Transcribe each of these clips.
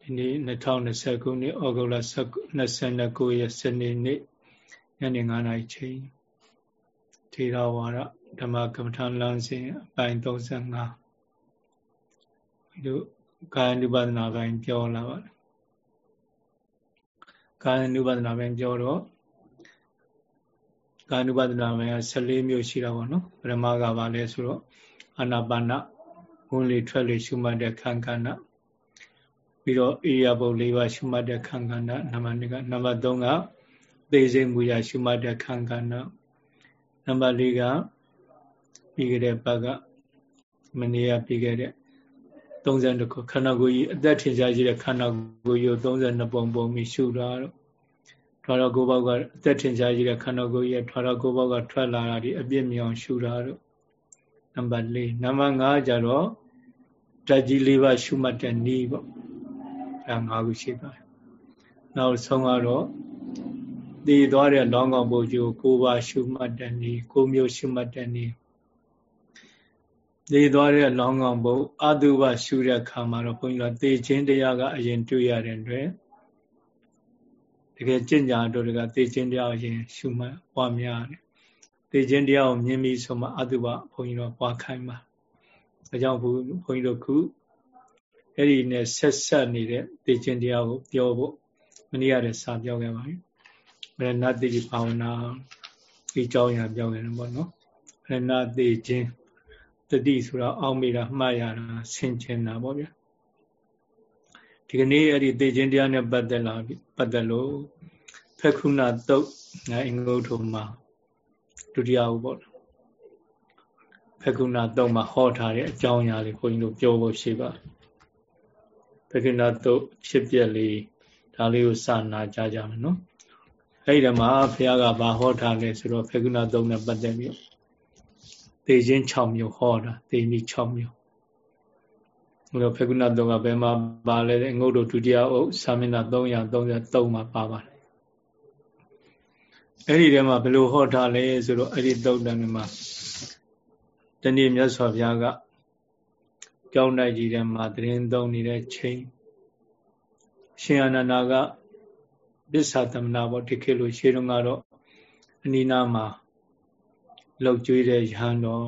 ဒီနေ့2020ခုနှစ်ဩဂုတ်လ29ရက်စနေနေ့ညနေ9:00နာရီချိန်ထေရဝါဒဓမ္မကမ္မထာလမ်းစဉ်အပိုင်း35ဒီလိုကာယ ानु ပါဒနာပိုင်းပြောလာပါတယ်ကာယ ानु ပါဒနာပိုင်းပြောတော့ကာယ ानु ပါဒနာပိုင်းက14မျိုးရှိတာပေါ့နော်ပရမကပါလဲဆိုတော့အာနာပါနဝင်လေထွက်လေရှုမှတ်တဲ့ခံကဏ္ဍ ပြီးတော့ဣရိယာပုတ်၄ပါးရှုမှတ်တဲ့ခံကဏ္ဍနံပါတ်2ကနံပါတ်3ကသေစိတ်မူရရှုမှတ်တဲ့ခံကဏ္ဍနံပါတ်4ကပြီးခဲ့တဲ့ဘက်ကမနေ့ကပြီးခဲ့တဲ့32ခုခန္ဓာကိုယ်ကြီးအသက်ထင်ရှားရှိတဲ့ခန္ဓာကိုယ်ကြီးကို32ပုံပုံပြီးရှုတာတော့ထွာတော့ကိုယ်ဘောက်ကအသက်ထင်ရှားရှိတဲ့ခန္ဓာကိုယ်ကြီးထွာတော့ကိုယ်ဘောက်ကထွက်လာတာဒီအပြစ်မြောင်ရှုတာတော့နံပါတ်4နံပါတ်5ကျတော့ဓာတ်ကြီး၄ပါးရှုမှတ်တဲ့ဤပေါ့ အဲ၅ခုရှိပါတယ်နောက်ဆုံးကတော့တည်သွားတဲ့လောင်းကောင်ဘုရားကို၉ပါးရှုမှတ်တဲ့ဤ၉မျိုးရှုမှတ်တဲ့ဤတည်သွားတဲ့လောင်းကောင်ဘုအတုပရှုတဲ့ခါမှာတော့ဘုန်းကြီးတို့တည်ခြင်းတရားကအရင်တွေ့ရတဲ့အတွက်တကယ်ကျင့်ကြတော့တကတည်ခြင်းတရားအရင်ရှုမှတ်ပွားများတယ်တည်ခြင်းတရားကိုမြင်ပြီးဆိုမှအတုပဘုန်းကြီးတို့ပွားခိုင်းပါဒါကြောင့်ဘုန်းကြီးတို့ခု အဲ့ဒီနဲ့ဆက်ဆက်နေတဲ့သိခြင်းတရားကိုပြောဖို့မနေ့ကတည်းစာပြောခဲ့ပါပြီ။ဗရဏတိဘာဝနာဒီကြောင်းရပြောခဲ့တယ်ပေါ့နော်။ဗရဏတိခြင်းတတိဆိုတာအောက်မိတာမှတ်ရတာဆင်ခြင်တာပေါ့ဗျာ။ဒီကနေ့အဲ့ဒီသိခြင်းတရားနဲ့ပတ်သက်လာပြီပတ်သက်လို့ဖက်ခုနာတုတ်ငါအင်္ဂုတ္ထုမှာဒုတိယဥပေါ့ဖက်ခုနာတုတ်မှာဟောထားတဲ့အကြောင်းအရာလေးခွန်ကြီးတို့ပြောဖို့ရှိပါ တယ်ပက္ခိဏတုတ်ဖြစ်ပြက်လေးဒါလေးကိုစာနာကြကြမယ်နော်အဲ့ဒီမှာဘုရားကဘာဟောထားလဲဆိုတော့ပက္ခိဏတုတ်နဲ့ပတ်သက်ပြီးသေခြင်း6မျိုးဟောတာသေနည်း6မျိုးဘုရားပက္ခိဏတုတ်ကဘယ်မှာပါလဲငုတ်တို့ဒုတိယအုပ်သာမဏေ333မှာပါပါတယ်အဲ့ဒီထဲမှာဘယ်လိုဟောထားလဲဆိုတော့အဲ့ဒီတုတ်တန်မှာတနေ့မြတ်စွာဘုရားက ကြောင်းတိုက်ကြီးထဲမှာသတင်းသုံးနေတဲ့ချိန်ရှင်အနန္ဒာကပစ္ဆာသမနာပေါ့ဒီခေတ်လိုရှေးတုန်းကတော့အနိနာမှာလောက်ကျွေးတဲ့ရဟန်းတော်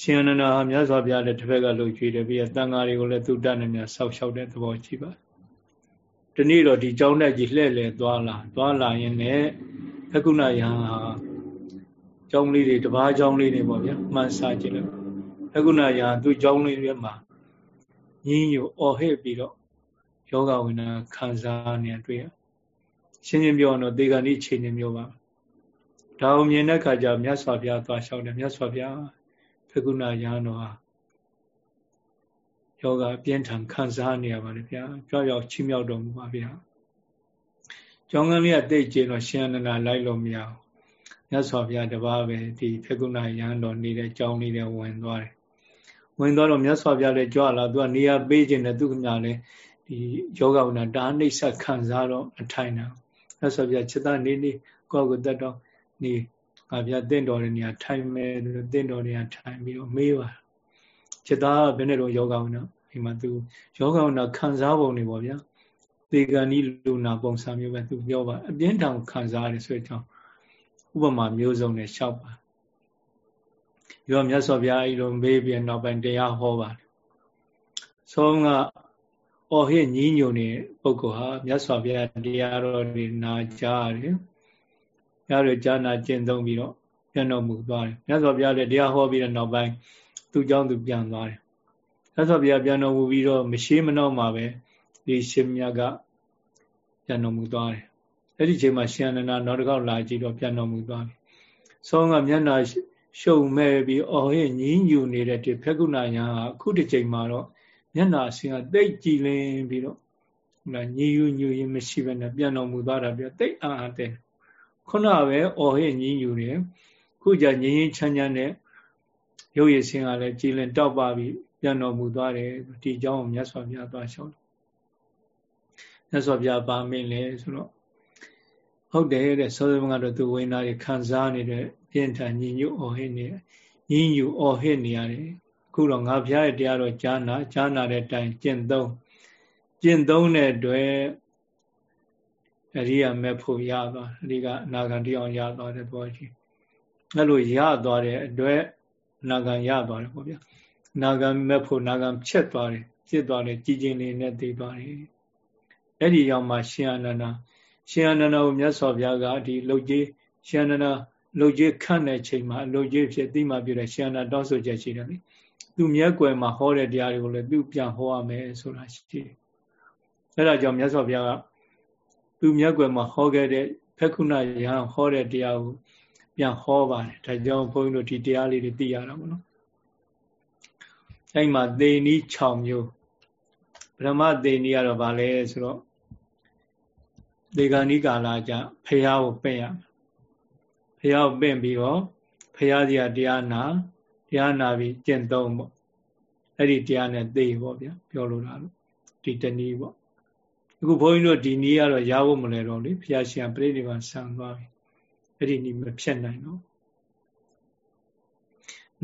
ရှင်အနန္ဒာဟာမြတ်စွာဘုရားလည်းတစ်ဖက်ကလှုပ်ကြွေးတယ်ပြီးတော့တန်ဃာတွေကိုလည်းသူတတ်နေမြဆောက်ရှောက်တဲ့သဘောရှိပါဒီနေ့တော့ဒီကြောင်းတဲ့ကြီးလှဲ့လေသွားလာသွားလာရင်လည်းဖကုဏယဟန်ဟာကြောင်းလေးတွေတဘာကြောင်းလေးတွေပေါ့ဗျာမှန်စားကြည့်လို့ အခုနရာသူ့ကြောင်းလေးတွေမှာညင်းညူအော်ဟစ်ပြီးတော့ယောဂဝိနာခံစားနေတွေ့ရရှင်းရှင်းပြောတော့ဒေဂဏိချိန်နေမျိုးပါဒါအောင်မြင်တဲ့ခါကျမြတ်စွာဘုရားသွားလျှောက်တယ်မြတ်စွာဘုရားဖကုဏရာတော်ဟာယောဂအပြင်းထန်ခံစားနေရပါတယ်ဗျာကြောက်ရောက်ချီးမြှောက်တော်မူပါဗျာကျောင်းကလေးကတိတ်ကျင်တော့ရှင်အနန္ဒလိုက်လို့မရဘူးမြတ်စွာဘုရားတပါးပဲဒီဖကုဏရဟန်းတော်နေတဲ့ကျောင်းလေးတွေဝင်သွားတယ် ဝင်သွားတော့မြတ်စွာဘုရားလည်းကြွလာသူကနေရာပေးခြင်းနဲ့သူကများလည်းဒီယောဂဝနာဒါနှိပ်ဆက်ခံစားတော့မထိုင်နိုင်မြတ်စွာဘုရားจิตနေနေကိုယ့်ကိုတတ်တော့နေငါဘုရားတင့်တော်တဲ့နေရာထိုင်မယ်တင့်တော်နေရာထိုင်ပြီးတော့မေးပါจิตဘယ်နဲ့တော့ယောဂဝနာဒီမှာသူယောဂဝနာခံစားပုံတွေပေါ့ဗျာသေကံဤလူနာပုံစံမျိုးပဲသူပြောပါအပြင်းထန်ခံစားရတယ်ဆိုတော့ဥပမာမျိုးစုံနဲ့ရှောက်ပါ ရောမြတ်စွာဘုရားအဲ့လိုမေးပြီးနောက်ပိုင်းတရားဟောပါတယ်ဆုံးကအော်ဟစ်ညီးညွတ်နေပုဂ္ဂိုလ်ဟာမြတ်စွာဘုရားတရားတော်တွေနာကြားတယ်။ရားတွေကြားနာကျင့်သုံးပြီးတော့ပြန်တော်မူသွားတယ်။မြတ်စွာဘုရားလည်းတရားဟောပြီးတဲ့နောက်ပိုင်းသူ့เจ้าသူပြန်သွားတယ်။မြတ်စွာဘုရားပြန်တော်မူပြီးတော့မရှိမနှောက်မှာပဲဒီရှင်မြတ်ကပြန်တော်မူသွားတယ်။အဲ့ဒီချိန်မှာရှင်အနန္ဒနောက်တစ်ခေါက်လာကြည့်တော့ပြန်တော်မူသွားပြီ။ဆုံးကမျက်နာ ရှုံမဲ့ပြီးအော်ဟစ်ညင်းညူနေတဲ့ဒီဖက်ကုဏညာအခုတစ်ချိန်မှာတော့မျက်နာအစဉ်ကတိတ်ကြည်လင်ပြီးတော့ဟိုညည်ယူညူရင်မရှိဘဲနဲ့ပြန်တော်မူသွားတာပြတိတ်အာအတဲ့ခုနပဲအော်ဟစ်ညင်းညူနေခုကြငင်းရင်ချမ်းချမ်းနဲ့ရုပ်ရည်စင်ကလည်းကြည်လင်တောက်ပါပြီးပြန်တော်မူသွားတယ်ဒီအကြောင်းကိုမြတ်စွာဘုရားသွားလျှောက်မြတ်စွာဘုရားပါမင်းလေဆိုတော့ဟုတ်တယ်တဲ့သောသမကတော့သူဝိညာဉ်တွေခံစားနေတဲ့ ပြင်းထန်ညီညွတ်အော်ဟစ်နေညီညွတ်အော်ဟစ်နေရတယ်အခုတော့ငါဘုရားရဲ့တရားတော်ကြားနာကြားနာတဲ့တိုင်ကျင့်သုံးကျင့်သုံးတဲ့အတွက်အရိယာမဲ့ဖို့ရသွားအရိကအနာဂံတရားရသွားတဲ့ဘောကြီးအဲ့လိုရသွားတဲ့အတွက်နာဂံရသွားတယ်ပေါ့ဗျာနာဂံမဲ့ဖို့နာဂံဖြစ်သွားတယ်ဖြစ်သွားတယ်ကြည်ကျင်လေးနဲ့သိသွားတယ်အဲ့ဒီရောက်မှရှင်အနန္ဒာရှင်အနန္ဒာကိုမြတ်စွာဘုရားကဒီလုတ်ကြီးရှင်အနန္ဒာ လုတ်ကြီးခန့်တဲ့ချိန်မှာလုတ်ကြီးဖြစ်သိမှပြတဲ့ရှင်အနန္ဒာတောင်းဆိုချက်ရှိတယ်လေသူမျက်ကွယ်မှာဟောတဲ့တရားတွေကိုလည်းသူပြန်ဟောရမယ်ဆိုတာရှိတယ်အဲ့ဒါကြောင့်မြတ်စွာဘုရားကသူမျက်ကွယ်မှာဟောခဲ့တဲ့ဖက်ခုနယဟန်ဟောတဲ့တရားကိုပြန်ဟောပါတယ်ဒါကြောင့်ဘုန်းကြီးတို့ဒီတရားလေးတွေသိရတာပေါ့နော်အဲ့မှာသေနီး6မျိုးဗြဟ္မသေနီးကတော့ဗာလဲဆိုတော့ဒေဂာနိကာလာကြဖះကိုပင့်ရ ဖះကိုပင့်ပြီးတော့ဖះစီကတရားနာတရားနာပြီးကျင့်သုံးပေါ့အဲ့ဒီတရားနဲ့သိပေါ့ဗျာပြောလို့တာလို့ဒီတနည်းပေါ့အခုဘုန်းကြီးတို့ဒီနည်းကတော့ရဖို့မလဲတော့လေဖះရှင်ပြိဋိဘံဆံသွားပြီအဲ့ဒီနည်းမဖြတ်နိုင်တော့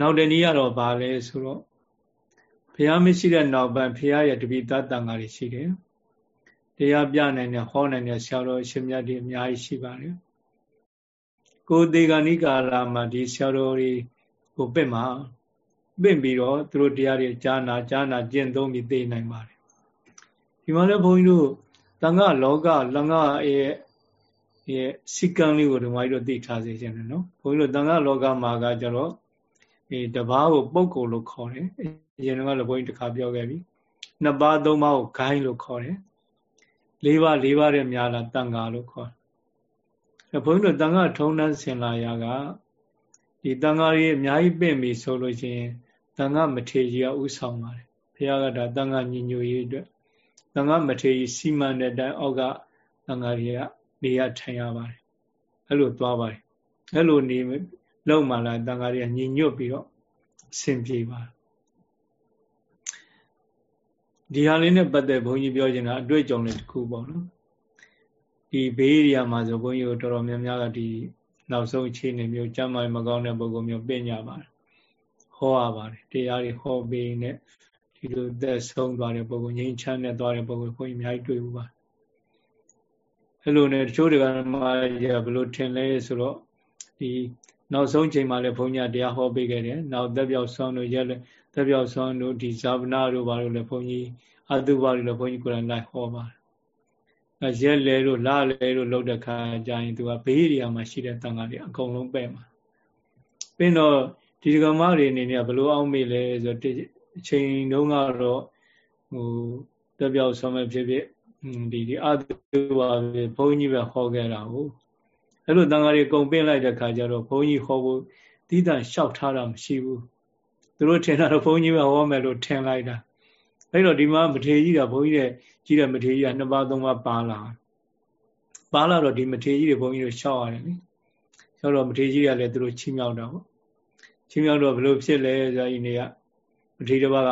နောက်တနည်းကတော့ဗာလဲဆိုတော့ဘုရားမရှိတဲ့နောက်ပိုင်းဘုရားရဲ့တပိသတန်ဃာတွေရှိတယ်တရားပြနိုင်တဲ့ဟောနိုင်တဲ့ဆရာတော်ရှင်မြတ်တွေအများကြီးရှိပါတယ် ကိုသေဂာနိကာလာမှာဒီဆရာတော်တွေကိုပြင့်မှာပြင့်ပြီးတော့သူတို့တရားတွေကြားနာကြားနာကျင့်သုံးပြီးသိနိုင်ပါတယ်ဒီမှာလည်းဘုန်းကြီးတို့တန်ခါလောကလငါရဲ့ရဲ့စီကံလေးကိုဒီမှာကြီးတို့သိထားစေခြင်းတယ်နော်ဘုန်းကြီးတို့တန်ခါလောကမှာကကျတော့ဒီတပားကိုပုတ်ကုလို့ခေါ်တယ်အရင်ကလည်းဘုန်းကြီးတစ်ခါပြောခဲ့ပြီနှစ်ပါးသုံးပါးကိုဂိုင်းလို့ခေါ်တယ်လေးပါးလေးပါးတဲ့များလားတန်ခါလို့ခေါ်တယ် ဘုန်းကြီးတို့တန်ခါထုံးတန်းဆင်လာရာကဒီတန်ခါကြီးအများကြီးပြင့်ပြီဆိုလို့ရှိရင်တန်ခါမထေကြီးကဥဆောင်ပါတယ်ဘုရားကဒါတန်ခါညီညွတ်ရေးအတွက်တန်ခါမထေကြီးစီမံတဲ့အတိုင်းအောက်ကတန်ခါကြီးကနေရထိုင်ရပါတယ်အဲ့လိုသွားပါတယ်အဲ့လိုနေလောက်မှလာတန်ခါကြီးကညီညွတ်ပြီးတော့အဆင်ပြေပါတယ်ဒီဟာလေးနဲ့ပတ်သက်ဘုန်းကြီးပြောချင်တာအတွေ့အကြုံလေးတစ်ခုပေါ့နော် ဒီဘေးဧရိယာမှာဆိုဘုန်းကြီးတို့တော်တော်များများကဒီနောက်ဆုံးအခြေအနေမျိုးကျမ်းမာမကောင်းတဲ့ပုဂ္ဂိုလ်မျိုးပြင်ညာပါတယ်ဟောရပါတယ်တရားတွေဟောပေးနေဒီလိုသက်ဆုံးသွားတဲ့ပုဂ္ဂိုလ်ငြိမ်းချမ်းတဲ့သွားတဲ့ပုဂ္ဂိုလ်ဘုန်းကြီးအများကြီးတွေ့ဘူးပါအဲ့လိုနဲ့တချို့တွေကမှရဘလို့ထင်လဲဆိုတော့ဒီနောက်ဆုံးချိန်မှာလည်းဘုန်းကြီးတရားဟောပေးခဲ့တယ်နောက်သက်ပြောက်ဆုံးတို့ရက်လည်းသက်ပြောက်ဆုံးတို့ဒီဇာဗနာတို့ဘာလို့လဲဘုန်းကြီးအတုပါတို့လည်းဘုန်းကြီးကိုယ်တိုင်လိုက်ဟောပါတယ်အဲ ရက်လဲတို့လလဲတို့လောက်တဲ့ခါကျရင်သူကဘေးဧရိယာမှာရှိတဲ့တန်ခါတွေအကုန်လုံးပဲ့မှာပြီးတော့ဒီကမတွေအနေနဲ့ဘလို့အောင်မေးလဲဆိုတော့အချိန်တုန်းကတော့ဟိုတက်ပြောက်ဆုံးမဲ့ဖြစ်ဖြစ်ဒီဒီအတုပါပဲဘုန်းကြီးပဲဟောခဲ့တာဟုတ်အဲ့လိုတန်ခါတွေကုန်ပင့်လိုက်တဲ့ခါကျတော့ဘုန်းကြီးဟောဖို့တိတန်လျှောက်ထားတာမရှိဘူးသူတို့ထင်တာတော့ဘုန်းကြီးပဲဟောမယ်လို့ထင်လိုက်တာ အဲ့တော့ဒီမှာမထေကြီးကဘုန်းကြီးတဲ့ကြီးတဲ့မထေကြီးကနှစ်ပါးသုံးပါးပါလာပါလာတော့ဒီမထေကြီးတွေဘုန်းကြီးတို့ရှောက်ရတယ်လေရှောက်တော့မထေကြီးကလည်းသူတို့ချီးမြှောက်တာပေါ့ချီးမြှောက်တော့ဘယ်လိုဖြစ်လဲဆိုတော့ဒီနေ့ကမထေတစ်ပါးက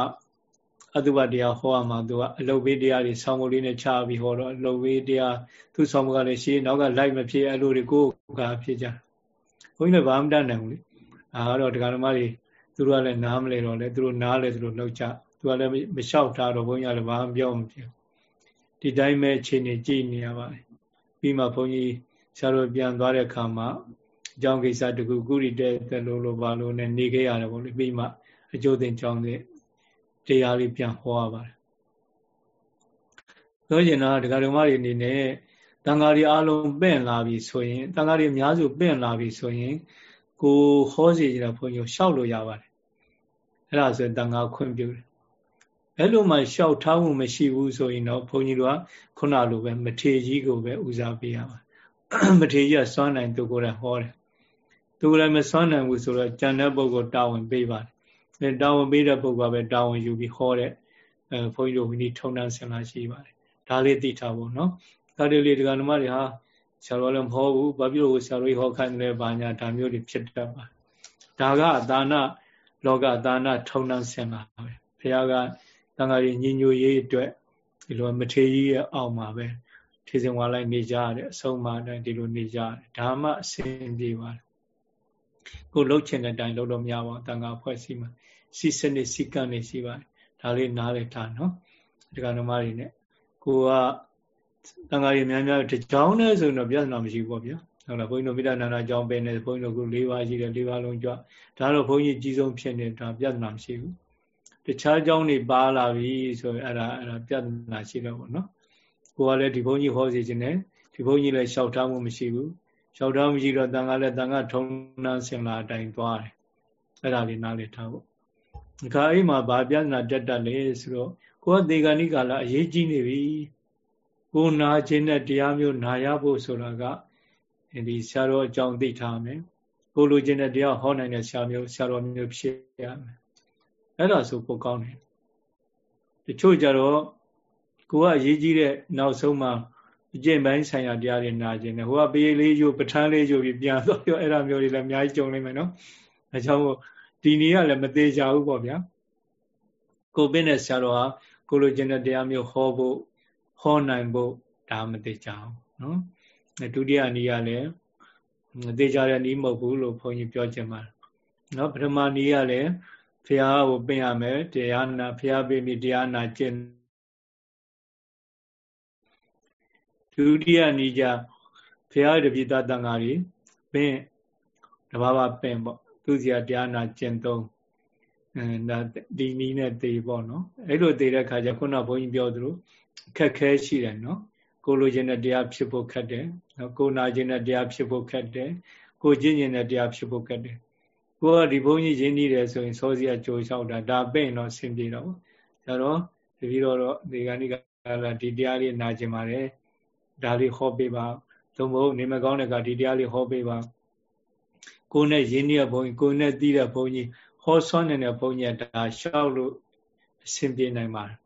အတုပတရားဟောရမှာသူကအလုတ်ဘေးတရားတွေဆောင်းမိုးလေးနဲ့ချပြီးဟောတော့အလုတ်ဘေးတရားသူဆောင်းမိုးကလည်းရှေးနောက်ကလိုက်မဖြစ်အဲ့လိုတွေကိုကဖြစ်ကြဘုန်းကြီးလည်းဘာမှမတတ်နိုင်ဘူးလေဒါကတော့ဒကာဓမ္မတွေသူတို့ကလည်းနားမလဲတော့လေသူတို့နားလဲသူတို့လောက်ကြသူ ကလည်းမလျှောက်ထားတော့ဘုန်းကြီးကလည်းဘာမှပြောမဖြစ်ဒီတိုင်းပဲအချိန်နေကြည်နေရပါတယ်ပြီးမှဘုန်းကြီးဆရာတို့ပြန်သွားတဲ့အခါမှာအကြောင်းကိစ္စတခုကုရီတဲ့တလို့လို့ဘာလို့နဲ့နေခဲ့ရတယ်ပေါ့လေပြီးမှအကျိုးတင်ကြောင်းတဲ့တရားလေးပြန်ဟောရပါတယ်ပြောချင်တာဒကာဒကမတွေအနေနဲ့တန်ဃာတွေအားလုံးပင့်လာပြီဆိုရင်တန်ဃာတွေအများစုပင့်လာပြီဆိုရင်ကိုဟောစီကြတာဘုန်းကြီးရှောက်လို့ရပါတယ်အဲ့ဒါဆိုတန်ဃာခွင့်ပြုတယ် အဲ့လိုမှရှောက်ထားမှုမရှိဘူးဆိုရင်တော့ဘုန်းကြီးတို့ကခုနလိုပဲမထေကြီးကိုပဲဦးစားပေးရပါမထေကြီးကစွမ်းနိုင်သူကိုယ်တိုင်ဟောတယ်သူကိုယ်တိုင်မစွမ်းနိုင်ဘူးဆိုတော့ကြံတဲ့ပုဂ္ဂိုလ်တာဝန်ပေးပါတယ်အဲတာဝန်ပေးတဲ့ပုဂ္ဂိုလ်ကပဲတာဝန်ယူပြီးဟောတဲ့အဲဘုန်းကြီးတို့ဝိနည်းထုံတန်းဆင်လာရှိပါတယ်ဒါလေးသိထားဖို့နော်ဒါလေးလေးဒကာနမတွေဟာဆရာတော်လည်းမဟောဘူးဘာဖြစ်လို့ဆရာတော်ဟောခိုင်းတယ်ဘာညာဒါမျိုးတွေဖြစ်တတ်ပါဒါကအသာနာလောကအသာနာထုံတန်းဆင်လာပဲဘုရားက တန်ခါကြီးညီညွတ်ရေးအတွက်ဒီလိုမထေကြီးရဲ့အောက်မှာပဲထေစင်ဝါလိုက်နေကြရတယ်အဆုံးမတိုင်းဒီလိုနေကြရတယ်ဒါမှအဆင်ပြေပါတယ်ကိုလှုပ်ချင်တဲ့အတိုင်းလှုပ်လို့မရပါဘူးတန်ခါဖွဲ့စီမှာစီစနစ်စီကံနေရှိပါတယ်ဒါလေးနားလည်ထားနော်ဒီကနမတွေနဲ့ကိုကတန်ဃာကြီးများများတကြောင်းနဲ့ဆိုရင်တော့ပြဿနာမရှိဘူးပေါ့ဗျာဟုတ်လားဘုန်းကြီးတို့မိဒ္ဒနာနာကြောင်းပဲနေဘုန်းကြီးတို့က၄ပါးရှိတယ်၄ပါးလုံးကြွဒါတော့ဘုန်းကြီးကြီးဆုံးဖြစ်နေတာပြဿနာမရှိဘူး တခြားကြောင်းတွေပါလာပြီဆိုရင်အဲ့ဒါအဲ့ဒါပြဿနာရှိတော့ပေါ့နော်ကိုကလည်းဒီဘုန်းကြီးဟောစီခြင်းနဲ့ဒီဘုန်းကြီးလည်းလျှောက်ထားမှုမရှိဘူးလျှောက်ထားမှုရှိတော့တန်ခါလည်းတန်ခါထုံနှန်းစင်လာအတိုင်းသွားတယ်အဲ့ဒါလေးနားလည်ထားဖို့ခါအိမ်မှာဗာပြဿနာတက်တက်လေဆိုတော့ကိုကဒေဂာနိကာလအရေးကြီးနေပြီကိုနာခြင်းနဲ့တရားမျိုးနာရဖို့ဆိုတာကဒီဆရာတော်အကြောင်းသိထားမယ်ကိုလိုခြင်းနဲ့တရားဟောနိုင်တဲ့ဆရာမျိုးဆရာတော်မျိုးဖြစ်ရမယ် အဲ့ဒါဆိုပိုကောင်းတယ်တချို့ကြတော့ကိုကအရေးကြီးတဲ့နောက်ဆုံးမှာအကျင့်ပိုင်းဆိုင်ရာတရားတွေနာခြင်းနဲ့ဟိုကပေးလေးယူပဋ္ဌာန်းလေးယူပြီးပြန်တော့ရောအဲ့ဒါမျိုးတွေလည်းအများကြီးကြုံနေမယ်နော်အဲကြောင့်မို့ဒီနေ့ကလည်းမသေးကြဘူးပေါ့ဗျာကိုပင်းတဲ့ဆရာတော်ဟာကိုလိုချင်တဲ့တရားမျိုးဟောဖို့ဟောနိုင်ဖို့ဒါမသေးကြဘူးနော်ဒုတိယနည်းကလည်းမသေးကြတဲ့နည်းမဟုတ်ဘူးလို့ဘုန်းကြီးပြောချင်ပါတယ်နော်ပထမနည်းကလည်း ဖះကိုပင်ရမယ်တရားနာဖះပေးပြီးတရားနာကျင့်ဒုတိယနည်းကြဖះတပိသတန်ဃာကြီးပင်တဘာဝပင်ပေါ့သူစီကတရားနာကျင့်သုံးအဲဒါဒီနည်းနဲ့သေပေါ့နော်အဲ့လိုသေတဲ့ခါကျခုနဘုန်းကြီးပြောသလိုခက်ခဲရှိတယ်နော်ကိုလိုချင်တဲ့တရားဖြစ်ဖို့ခက်တယ်နော်ကိုနာချင်တဲ့တရားဖြစ်ဖို့ခက်တယ်ကိုကျင့်ကျင်တဲ့တရားဖြစ်ဖို့ခက်တယ် ကိုကဒီဘုန်းကြီးရင်းနှီးတယ်ဆိုရင်စောစီကကြိုးလျှောက်တာဒါပဲ့တော့ဆင်ပြေတော့ဒါတော့တပည့်တော်တော့ဒီကနေ့ကဒီတရားလေးနာကျင်ပါတယ်ဒါလေးဟောပေးပါသို့မဟုတ်နေမကောင်းတဲ့ကဒီတရားလေးဟောပေးပါကိုနဲ့ရင်းနှီးတဲ့ဘုန်းကြီးကိုနဲ့တီးတဲ့ဘုန်းကြီးဟောဆွမ်းနေတဲ့ဘုန်းကြီးဒါလျှောက်လို့အဆင်ပြေနိုင်ပါတယ်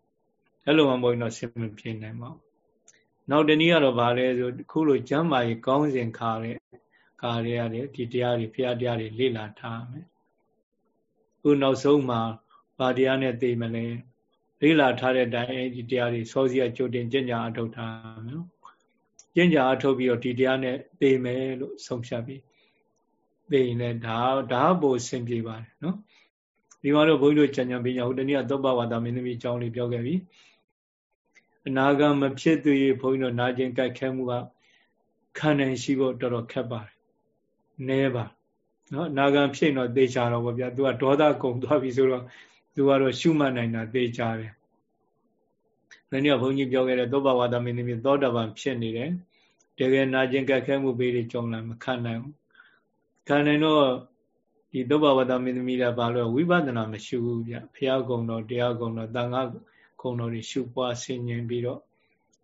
အဲ့လိုမှဘုန်းကြီးတော့အဆင်မပြေနိုင်ပါဘူးနောက်တနည်းကတော့ဗာလဲဆိုခုလိုကျမ်းမာရေးကောင်းစဉ်ခါတဲ့ ကာရရတယ်ဒီတရားတွေဖျားတရားတွေလေ့လာထားမယ်ခုနောက်ဆုံးမှာဗာတရားနဲ့သိမလဲလေ့လာထားတဲ့အတိုင်းဒီတရားတွေစောစီရကြိုတင်ကျင့်ကြအထုတ်ထားမယ်နော်ကျင့်ကြအထုတ်ပြီးတော့ဒီတရားနဲ့သိမယ်လို့ဆုံးဖြတ်ပြီးသိရင်လည်းဒါဒါပိုအဆင်ပြေပါတယ်နော်ဒီမှာတော့ဘုန်းကြီးတို့ကြံကြံပညာဟိုတနည်းကသောပဝါဒမင်းသမီးအကြောင်းလေးပြောခဲ့ပြီအနာဂံမဖြစ်သေးဘုန်းကြီးတို့နာကျင်ကြိုက်ခဲမှုကခံနိုင်ရှိဖို့တော်တော်ခက်ပါတယ် နဲပါနော်အနာဂံဖြစ်တော့သေချာတော့ဗောဗျာ तू ကဒေါသကုံသွားပြီဆိုတော့ तू ကတော့ရှုမှတ်နိုင်တာသေချာတယ်။လည်းနေ့ကဘုန်းကြီးပြောခဲ့တဲ့သောဘဝါဒမင်းသမီးသောတာပန်ဖြစ်နေတယ်။တကယ်နာကျင်ကြက်ခဲမှုပေးတွေကြုံလာမခံနိုင်ဘူး။ခံနိုင်တော့ဒီသောဘဝါဒမင်းသမီးကဘာလို့ဝိပဿနာမရှိဘူးဗျ။ဖះကုံတော်တရားကုံတော်တန်ခါကုံတော်တွေရှုပွားဆင်ញင်ပြီးတော့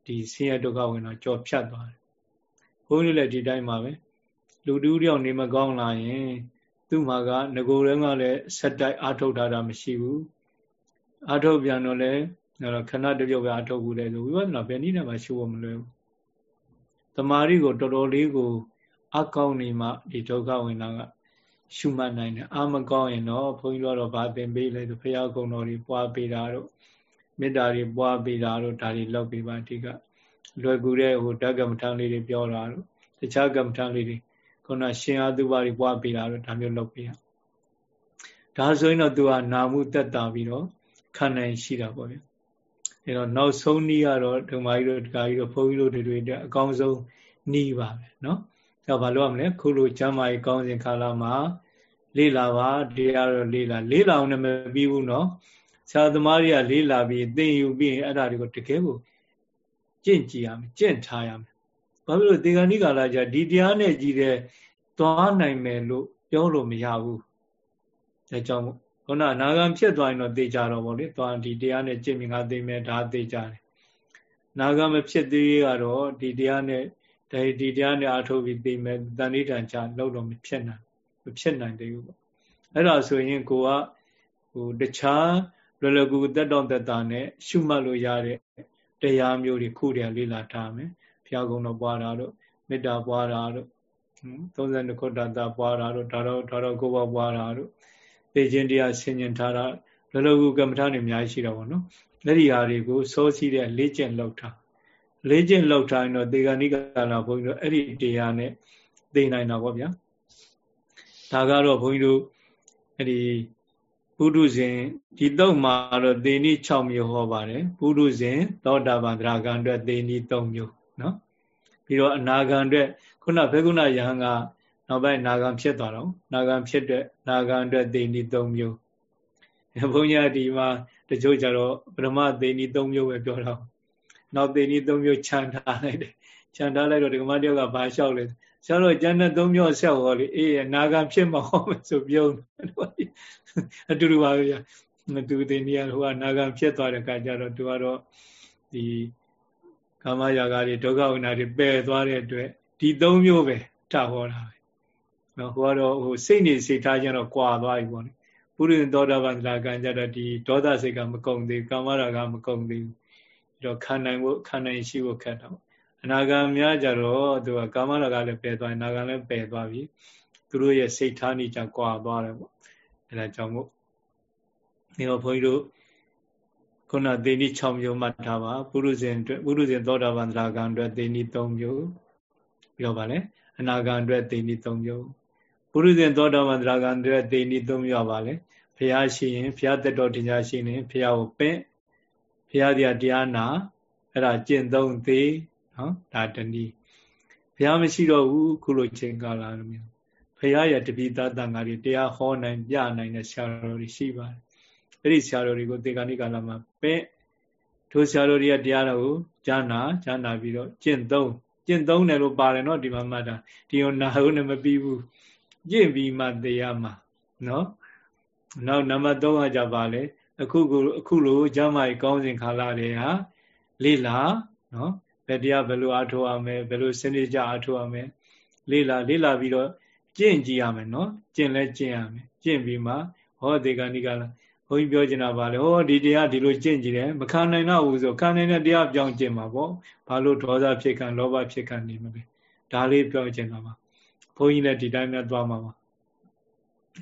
ဒီဆင်းရဲဒုက္ခဝင်တော့ကြော်ဖြတ်သွားတယ်။ဘုန်းကြီးလည်းဒီတိုင်းပါပဲ။ လူတူးတယောက်နေမကောင်းလာရင် သူ့မှာကငကိုယ်တည်းကလည်းဆက်တိုက်အာထုတ်ထားတာမရှိဘူးအာထုတ်ပြန်တော့လည်းခဏတပြုတ်ပဲအာထုတ်ဘူးလေဆိုဝိပဿနာဘယ်နည်းနဲ့မှရှုဖို့မလွယ်ဘူးတမာရီကိုတော်တော်လေးကိုအကောင်းနေမှဒီဒုက္ခဝင်တာကရှုမှတ်နိုင်တယ်အာမကောင်းရင်တော့ဘုန်းကြီးတို့တော့ဗာသင်ပေးလိုက်သူဖရာကုံတော်တွေပွားပေးတာတို့မေတ္တာတွေပွားပေးတာတို့ဒါတွေလုပ်ပေးပါအဓိကလွယ်ကူတဲ့ဟိုဓကမ္မထံလေးတွေပြောတာတို့တခြားကမ္မထံလေးတွေ ခုနရှင်အားသူပါတွေပွားပေးတာတော့ဒါမျိုးလုပ်ပေးရဒါဆိုရင်တော့သူကနာမှုတက်တာပြီးတော့ခံနိုင်ရှိတာပေါ့ဗျအဲတော့နောက်ဆုံးနည်းကတော့ဒုမာကြီးတို့ဒကာကြီးတို့ဘုန်းကြီးတို့တွေတွေအကောင်းဆုံးနည်းပါပဲเนาะအဲတော့ဘာလို့ရမလဲခုလိုကျမ်းမာရေးကောင်းစဉ်ကာလမှာလေးလာပါတရားတော့လေးလာလေးလာအောင်လည်းမပြီးဘူးเนาะဆရာသမားတွေကလေးလာပြီးသင်ယူပြီးရင်အဲ့ဒါတွေကိုတကယ်ကိုကျင့်ကြည်ရမယ်ကျင့်ထားရမယ် ဘာဖြစ်လို့တေဂာနိကာလကြဒီတရားနဲ့ကြည်တဲ့သွားနိုင်မယ်လို့ပြောလို့မရဘူးအဲကြောင့်ခုနအနာဂံဖြစ်သွားရင်တော့သိကြတော့ဗောလေသွားဒီတရားနဲ့ကြင်မြင်ကသိမယ်ဒါသိကြတယ်နာဂံမဖြစ်သေးကတော့ဒီတရားနဲ့ဒီဒီတရားနဲ့အထုတ်ပြီးသိမယ်တဏိတံချလောက်တော့မဖြစ်နိုင်မဖြစ်နိုင်သေးဘူးပေါ့အဲ့ဒါဆိုရင်ကိုကဟိုတခြားလွယ်လွယ်ကူကူတက်တော့တက်တာနဲ့ရှုမှတ်လို့ရတဲ့တရားမျိုးတွေခုတည်းလေးလာထားမယ် ဘုရားကုံတော်ပွားတာတို့မေတ္တာပွားတာတို့32ခုတတာပွားတာတို့ဒါတော့ဒါတော့ကိုယ်ပွားတာတို့သိခြင်းတရားဆင်ញင်ထားတာလောလောကူကမ္မထာနေအများကြီးရှိတော့ဗောနော်အဲ့ဒီဟာတွေကိုစောစီးတဲ့လေ့ကျင့်လောက်တာလေ့ကျင့်လောက်ထားရင်တော့ဒေဂာနိကာလာဘုန်းကြီးတို့အဲ့ဒီတရားနဲ့သိနိုင်တာဗောဗျာဒါကတော့ဘုန်းကြီးတို့အဲ့ဒီပုရုဇဉ်ဒီတုတ်မှာတော့သေနိ6မျိုးဟောပါတယ်ပုရုဇဉ်သောတာပန်သရဂံအတွက်သေနိ3မျိုး နော်ပြီးတော့အနာဂံအတွက်ခုနဘေကုဏယဟန်ကနောက်ပိုင်းနာဂံဖြစ်သွားတော့နာဂံဖြစ်တဲ့နာဂံအတွက်သေနိ3မျိုးဘုန်းကြီးဒီမှာတချို့ကြတော့ပရမသေနိ3မျိုးပဲပြောတော့နောက်သေနိ3မျိုးခြံထားလိုက်တယ်ခြံထားလိုက်တော့ဒီကမတယောက်ကဘာလျှောက်လဲဆရာတော်ကျန်တဲ့3မျိုးဆက်ဟောလေအေးနာဂံဖြစ်မဟုတ်မယ်ဆိုပြုံးအတူတူပါပဲဗျာသူသေနိယဟိုကနာဂံဖြစ်သွားတဲ့အခါကျတော့သူကတော့ဒီ ကာမရာဂတွေဒုက္ခဝိနာတွေပယ်သွားတဲ့အတွက်ဒီ၃မျိုးပဲထဟောတာပဲနော်ဟိုကတော့ဟိုစိတ်နေစိတ်ထားကြတော့ကွာသွားပြီပေါ့လေပုရိသသောတာပန်သလာကံကြတော့ဒီဒေါသစိတ်ကမကုန်သေးကာမရာဂမကုန်သေးဘူးပြီးတော့ခံနိုင်ဖို့ခံနိုင်ရှိဖို့ခက်တော့အနာဂံများကြတော့သူကကာမရာဂလည်းပယ်သွားအနာဂံလည်းပယ်သွားပြီသူတို့ရဲ့စိတ်ထားနေကြကွာသွားတယ်ပေါ့အဲဒါကြောင့်မို့ဒီတော့ဘုန်းကြီးတို့ ခုနသေနိ6မျိုးမှတ်ထားပါပုရုဇဉ်အတွက်ပုရုဇဉ်သောတာပန်သရဂံအတွက်သေနိ3မျိုးပြီးတော့ဗာလဲအနာဂံအတွက်သေနိ3မျိုးပုရုဇဉ်သောတာပန်သရဂံအတွက်သေနိ3မျိုးပါလေဘုရားရှိရင်ဘုရားတက်တော်တင်ညာရှိရင်ဘုရားကိုပင့်ဘုရားတရားတရားနာအဲ့ဒါကျင့်သုံးသေးနော်ဒါတနည်းဘုရားမရှိတော့ဘူးခုလိုချိန်ကာလမျိုးဘုရားရဲ့တပိသတန်ဃာတွေတရားဟောနိုင်ပြနိုင်တဲ့ဆရာတော်တွေရှိပါတယ် အဲ့ဒီဆရာတော်တွေကိုတေဂာနိကာလမှာပဲထိုဆရာတော်တွေကတရားတော်ကိုကြားနာကြားနာပြီးတော့ကျင့်သုံးကျင့်သုံးတယ်လို့ပါတယ်နော်ဒီမှာမှတ်တာဒီဟိုနာဟုတ်နဲ့မပြီးဘူးကျင့်ပြီးမှတရားမှာနော်နောက်နံပါတ်3ကကြပါလေအခုကိုအခုလိုကျမ်းမာရေးကောင်းစဉ်ခါလာတွေဟာလေ့လာနော်ဘယ်တရားဘယ်လိုအားထုတ်ရမလဲဘယ်လိုစနစ်ကြအားထုတ်ရမလဲလေ့လာလေ့လာပြီးတော့ကျင့်ကြည့်ရမယ်နော်ကျင့်လဲကျင့်ရမယ်ကျင့်ပြီးမှဟောဒေဂာနိကလာ ဘုန်းကြီးပြောချင်တာပါလေဟောဒီတရားဒီလိုကျင့်ကြည့်တယ်မခံနိုင်တော့ဘူးဆိုခံနိုင်တဲ့တရားပြောင်းကျင့်မှာပေါ့ဘာလို့ဒေါသဖြစ်ခံလောဘဖြစ်ခံနေမလဲဒါလေးပြောချင်တာပါဘုန်းကြီးလည်းဒီတိုင်းနဲ့သွားမှာပါ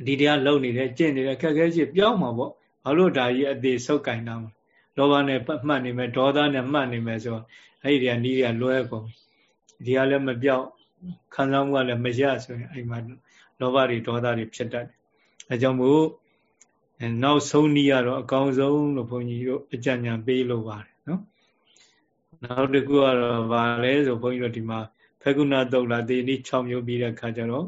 ဒီတရားလုံနေတယ်ကျင့်နေတယ်ခက်ခဲရှိပြောင်းမှာပေါ့ဘာလို့ဒါကြီးအသေးဆုပ်ကင်တာမလဲလောဘနဲ့မှတ်နေမယ်ဒေါသနဲ့မှတ်နေမယ်ဆိုအဲ့ဒီကနီးရလွဲကုန်ဒီကလည်းမပြောင်းခံစားမှုကလည်းမရဆိုရင်အဲ့မှာလောဘတွေဒေါသတွေဖြစ်တတ်တယ်အဲကြောင့်မို့ နောက်ဆုံးနည်းကတော့အကောင်းဆုံးလို့ဘုန်းကြီးတို့အကြံဉာဏ်ပေးလို့ပါတယ်နော်နောက်တစ်ခုကတော့ဗာလဲဆိုဘုန်းကြီးတို့ဒီမှာဖကုဏတုတ်လာဒီနေ့6မျိုးပြီးတဲ့ခါကျတော့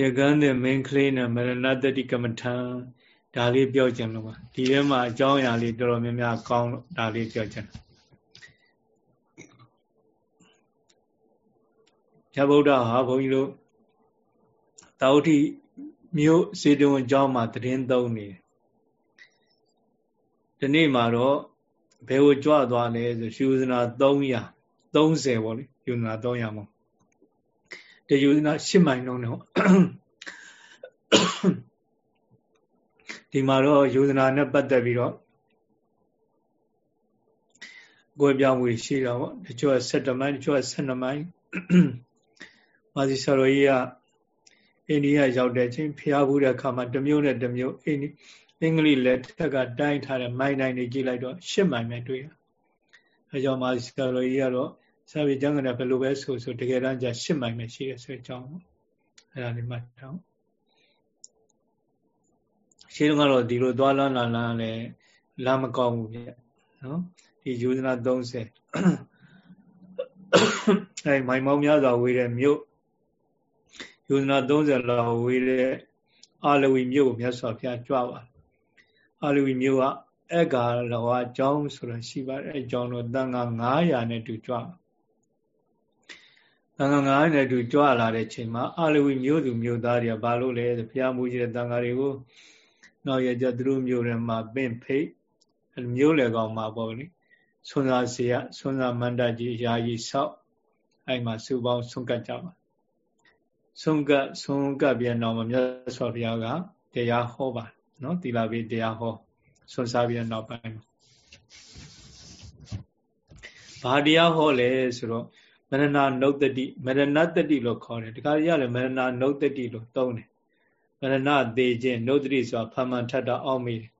ရကန်းတဲ့မင်းကလေးနဲ့မရဏတတိကမ္မထံဒါလေးပြောကြလို့ပါဒီထဲမှာအကြောင်းအရာလေးတော်တော်များများကောင်းဒါလေးပြောကြတယ်ရဗုဒ္ဓဟာဘုန်းကြီးတို့တာဝတိ မြို့စေတုံအကြောင်းမှာတည်င်းသုံးနေတယ်ဒီနေ့မှာတော့ဘယ်ကိုကြွသွားလဲဆိုယူဇနာ300 30ပေါ့လေယူဇနာ300ပေါ့တယူဇနာ10မိုင်လုံးတော့ဒီမှာတော့ယူဇနာနဲ့ပတ်သက်ပြီးတော့ကိုယ်ပြောင်းဝေရှိတာပေါ့တချို့က7မိုင်တချို့က12မိုင်မာစီဆရာကြီးက အိန္ဒိယရောက်တဲ့ချင်းဖျားဘူးတဲ့အခါမှာတစ်မျိုးနဲ့တစ်မျိုးအိန္ဒိအင်္ဂလိပ်လက်ထက်ကတိုင်းထားတဲ့မိုင်းတိုင်းတွေကြည့်လိုက်တော့ရှစ်မိုင်ပဲတွေ့ရအဲကြောင့်မာစီဆရာကြီးကတော့စာပေကျမ်းကလည်းဘယ်လိုပဲဆိုဆိုတကယ်တမ်းကျရှစ်မိုင်ပဲရှိရဆိုတဲ့အကြောင်းအဲဒါလေးမှတ်တော့ရှင်းကတော့ဒီလိုသွားလန်းလာလန်းလည်းလာမကောင်းဘူးပြနော်ဒီယူဇနာ30အဲမိုင်မောင်များစွာဝေးတဲ့မြို့ ယူဇနာ30လောက်ဝေးတဲ့အာလဝီမြို့ကိုမြတ်စွာဘုရားကြွပါအာလဝီမြို့ကအက္ကာလောအကြောင်းဆိုတာရှိပါတယ်အကြောင်းတော့တန်ခါ900နဲ့တူကြွတန်ခါ900နဲ့တူကြွလာတဲ့ချိန်မှာအာလဝီမြို့သူမြို့သားတွေကဘာလို့လဲဘုရားမူကြီးတဲ့တန်ခါတွေကိုနောက်ရကြသူတို့မြို့ထဲမှာပင့်ဖိတ်မြို့လေကောင်မှာပေါ့လေဆွမ်းစားစီရဆွမ်းစားမန္တကြီးယာယီဆောက်အဲ့မှာစုပေါင်းဆုံးကတ်ကြပါ ဆုံးကတ်ဆုံးကတ်ပြန်တော့မြတ်စွာဘုရားကတရားဟောပါနော်သီလပိတရားဟောဆွမ်းစားပြန်နောက်ပိုင်းဘာတရားဟောလဲဆိုတော့မရဏနုတ်တတိမရဏတတိလို့ခေါ်တယ်ဒီကရလည်းမရဏနုတ်တတိလို့သုံးတယ်မရဏသေးခြင်းနုတ်တတိဆိုတာဖမှန်ထပ်တာအောက်မိတယ်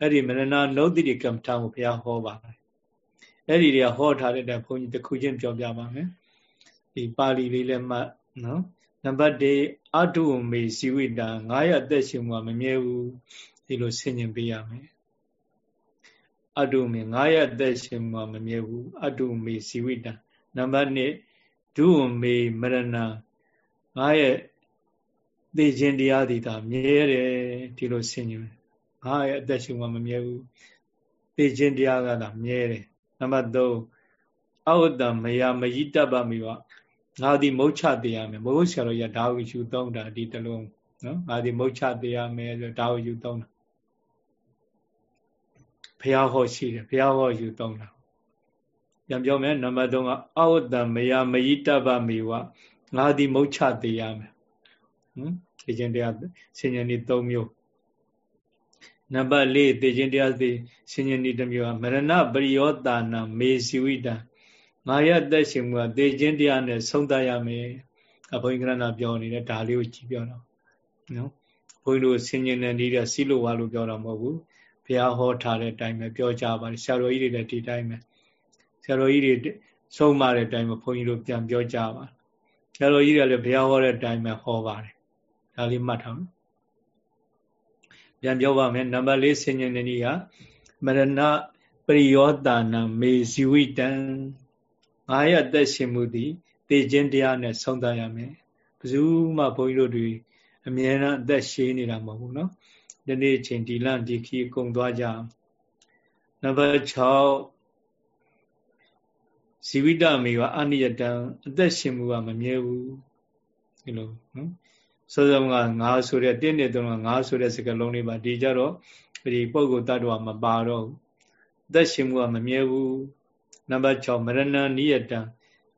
အဲ့ဒီမရဏနုတ်တတိကမ္မထာကိုဘုရားဟောပါတယ်အဲ့ဒီတွေကဟောထားတဲ့ဘုန်းကြီးတစ်ခုချင်းပြောပြပါမယ်ဒီပါဠိလေးလည်းမှတ်နော် နံပါတ်1အတုမေဇီဝိတာ900အသက်ရှင်မှုမမြဲဘူးဒီလိုဆင်ញင်ပေးရမယ်အတုမေ900အသက်ရှင်မှုမမြဲဘူးအတုမေဇီဝိတာနံပါတ်2ဒုဝမေမရဏ900သိခြင်းတရားဒီတာမြဲတယ်ဒီလိုဆင်ញင်900အသက်ရှင်မှုမမြဲဘူးသိခြင်းတရားကသာမြဲတယ်နံပါတ်3အဝတ္တမယမယိတ္တပမိဝ ငါသည်မုတ်ချတရားမယ်ဘုရားဆရာတော်ရဒါကိုယူသုံးတာဒီတလုံးနော်ငါသည်မုတ်ချတရားမယ်ဆိုဒါကိုယူသုံးတာဘုရားဟောရှိတယ်ဘုရားဟောယူသုံးတာပြန်ပြောမယ်နံပါတ်3ကအဝတ္တမယမယိတ္တပမိဝငါသည်မုတ်ချတရားမယ်ဟမ်ဒီကျင်တရားဆင်ញံဒီ3မျိုးနံပါတ်4သေခြင်းတရားသိဆင်ញံဒီတစ်မျိုးကမရဏပရိယောတာနာမေစီဝိတံ ငါရသက်ရှင်မှုကသေခြင်းတရားနဲ့ဆုံးသတ်ရမယ်အဘုန်းကြီးကရဏပြောနေတဲ့ဒါလေးကိုကြည့်ပြောတော့နော်ဘုန်းကြီးတို့ဆင်ញင်တဲ့နေတဲ့စီလိုဝါလို့ပြောတာမဟုတ်ဘူးဘုရားဟောထားတဲ့အတိုင်းပဲပြောကြပါတယ်ဆရာတော်ကြီးတွေလည်းဒီတိုင်းပဲဆရာတော်ကြီးတွေဆုံးမတဲ့အတိုင်းပဲဘုန်းကြီးတို့ပြန်ပြောကြပါဆရာတော်ကြီးတွေလည်းဘုရားဟောတဲ့အတိုင်းပဲဟောပါတယ်ဒါလေးမှတ်ထားမယ်ပြန်ပြောပါမယ်နံပါတ်၄ဆင်ញင်တဲ့နေ့ကမရဏပရိယောတာနံမေဇီဝိတံ ငါရဲ့အသက်ရှင်မှုသည်တည်ခြင်းတရားနဲ့ဆုံးသတ်ရမယ်ဘယ်သူမှဘုန်းကြီးတို့တွေအမြဲတမ်းအသက်ရှင်နေတာမဟုတ်ဘူးနော်ဒီနေ့ချင်းဒီလန့်ဒီခီကုံသွားကြနံပါတ်6ဇီဝိတမေဝအာနိယတံအသက်ရှင်မှုကမမြဲဘူးဒီလိုနော်စောစောကငါဆိုတဲ့တင်းနေတုံးကငါဆိုတဲ့စကားလုံးလေးပါဒီကြတော့ဒီပုဂ္ဂိုလ်တ attva မပါတော့ဘူးအသက်ရှင်မှုကမမြဲဘူး နံပါတ်6မရဏနိယတံ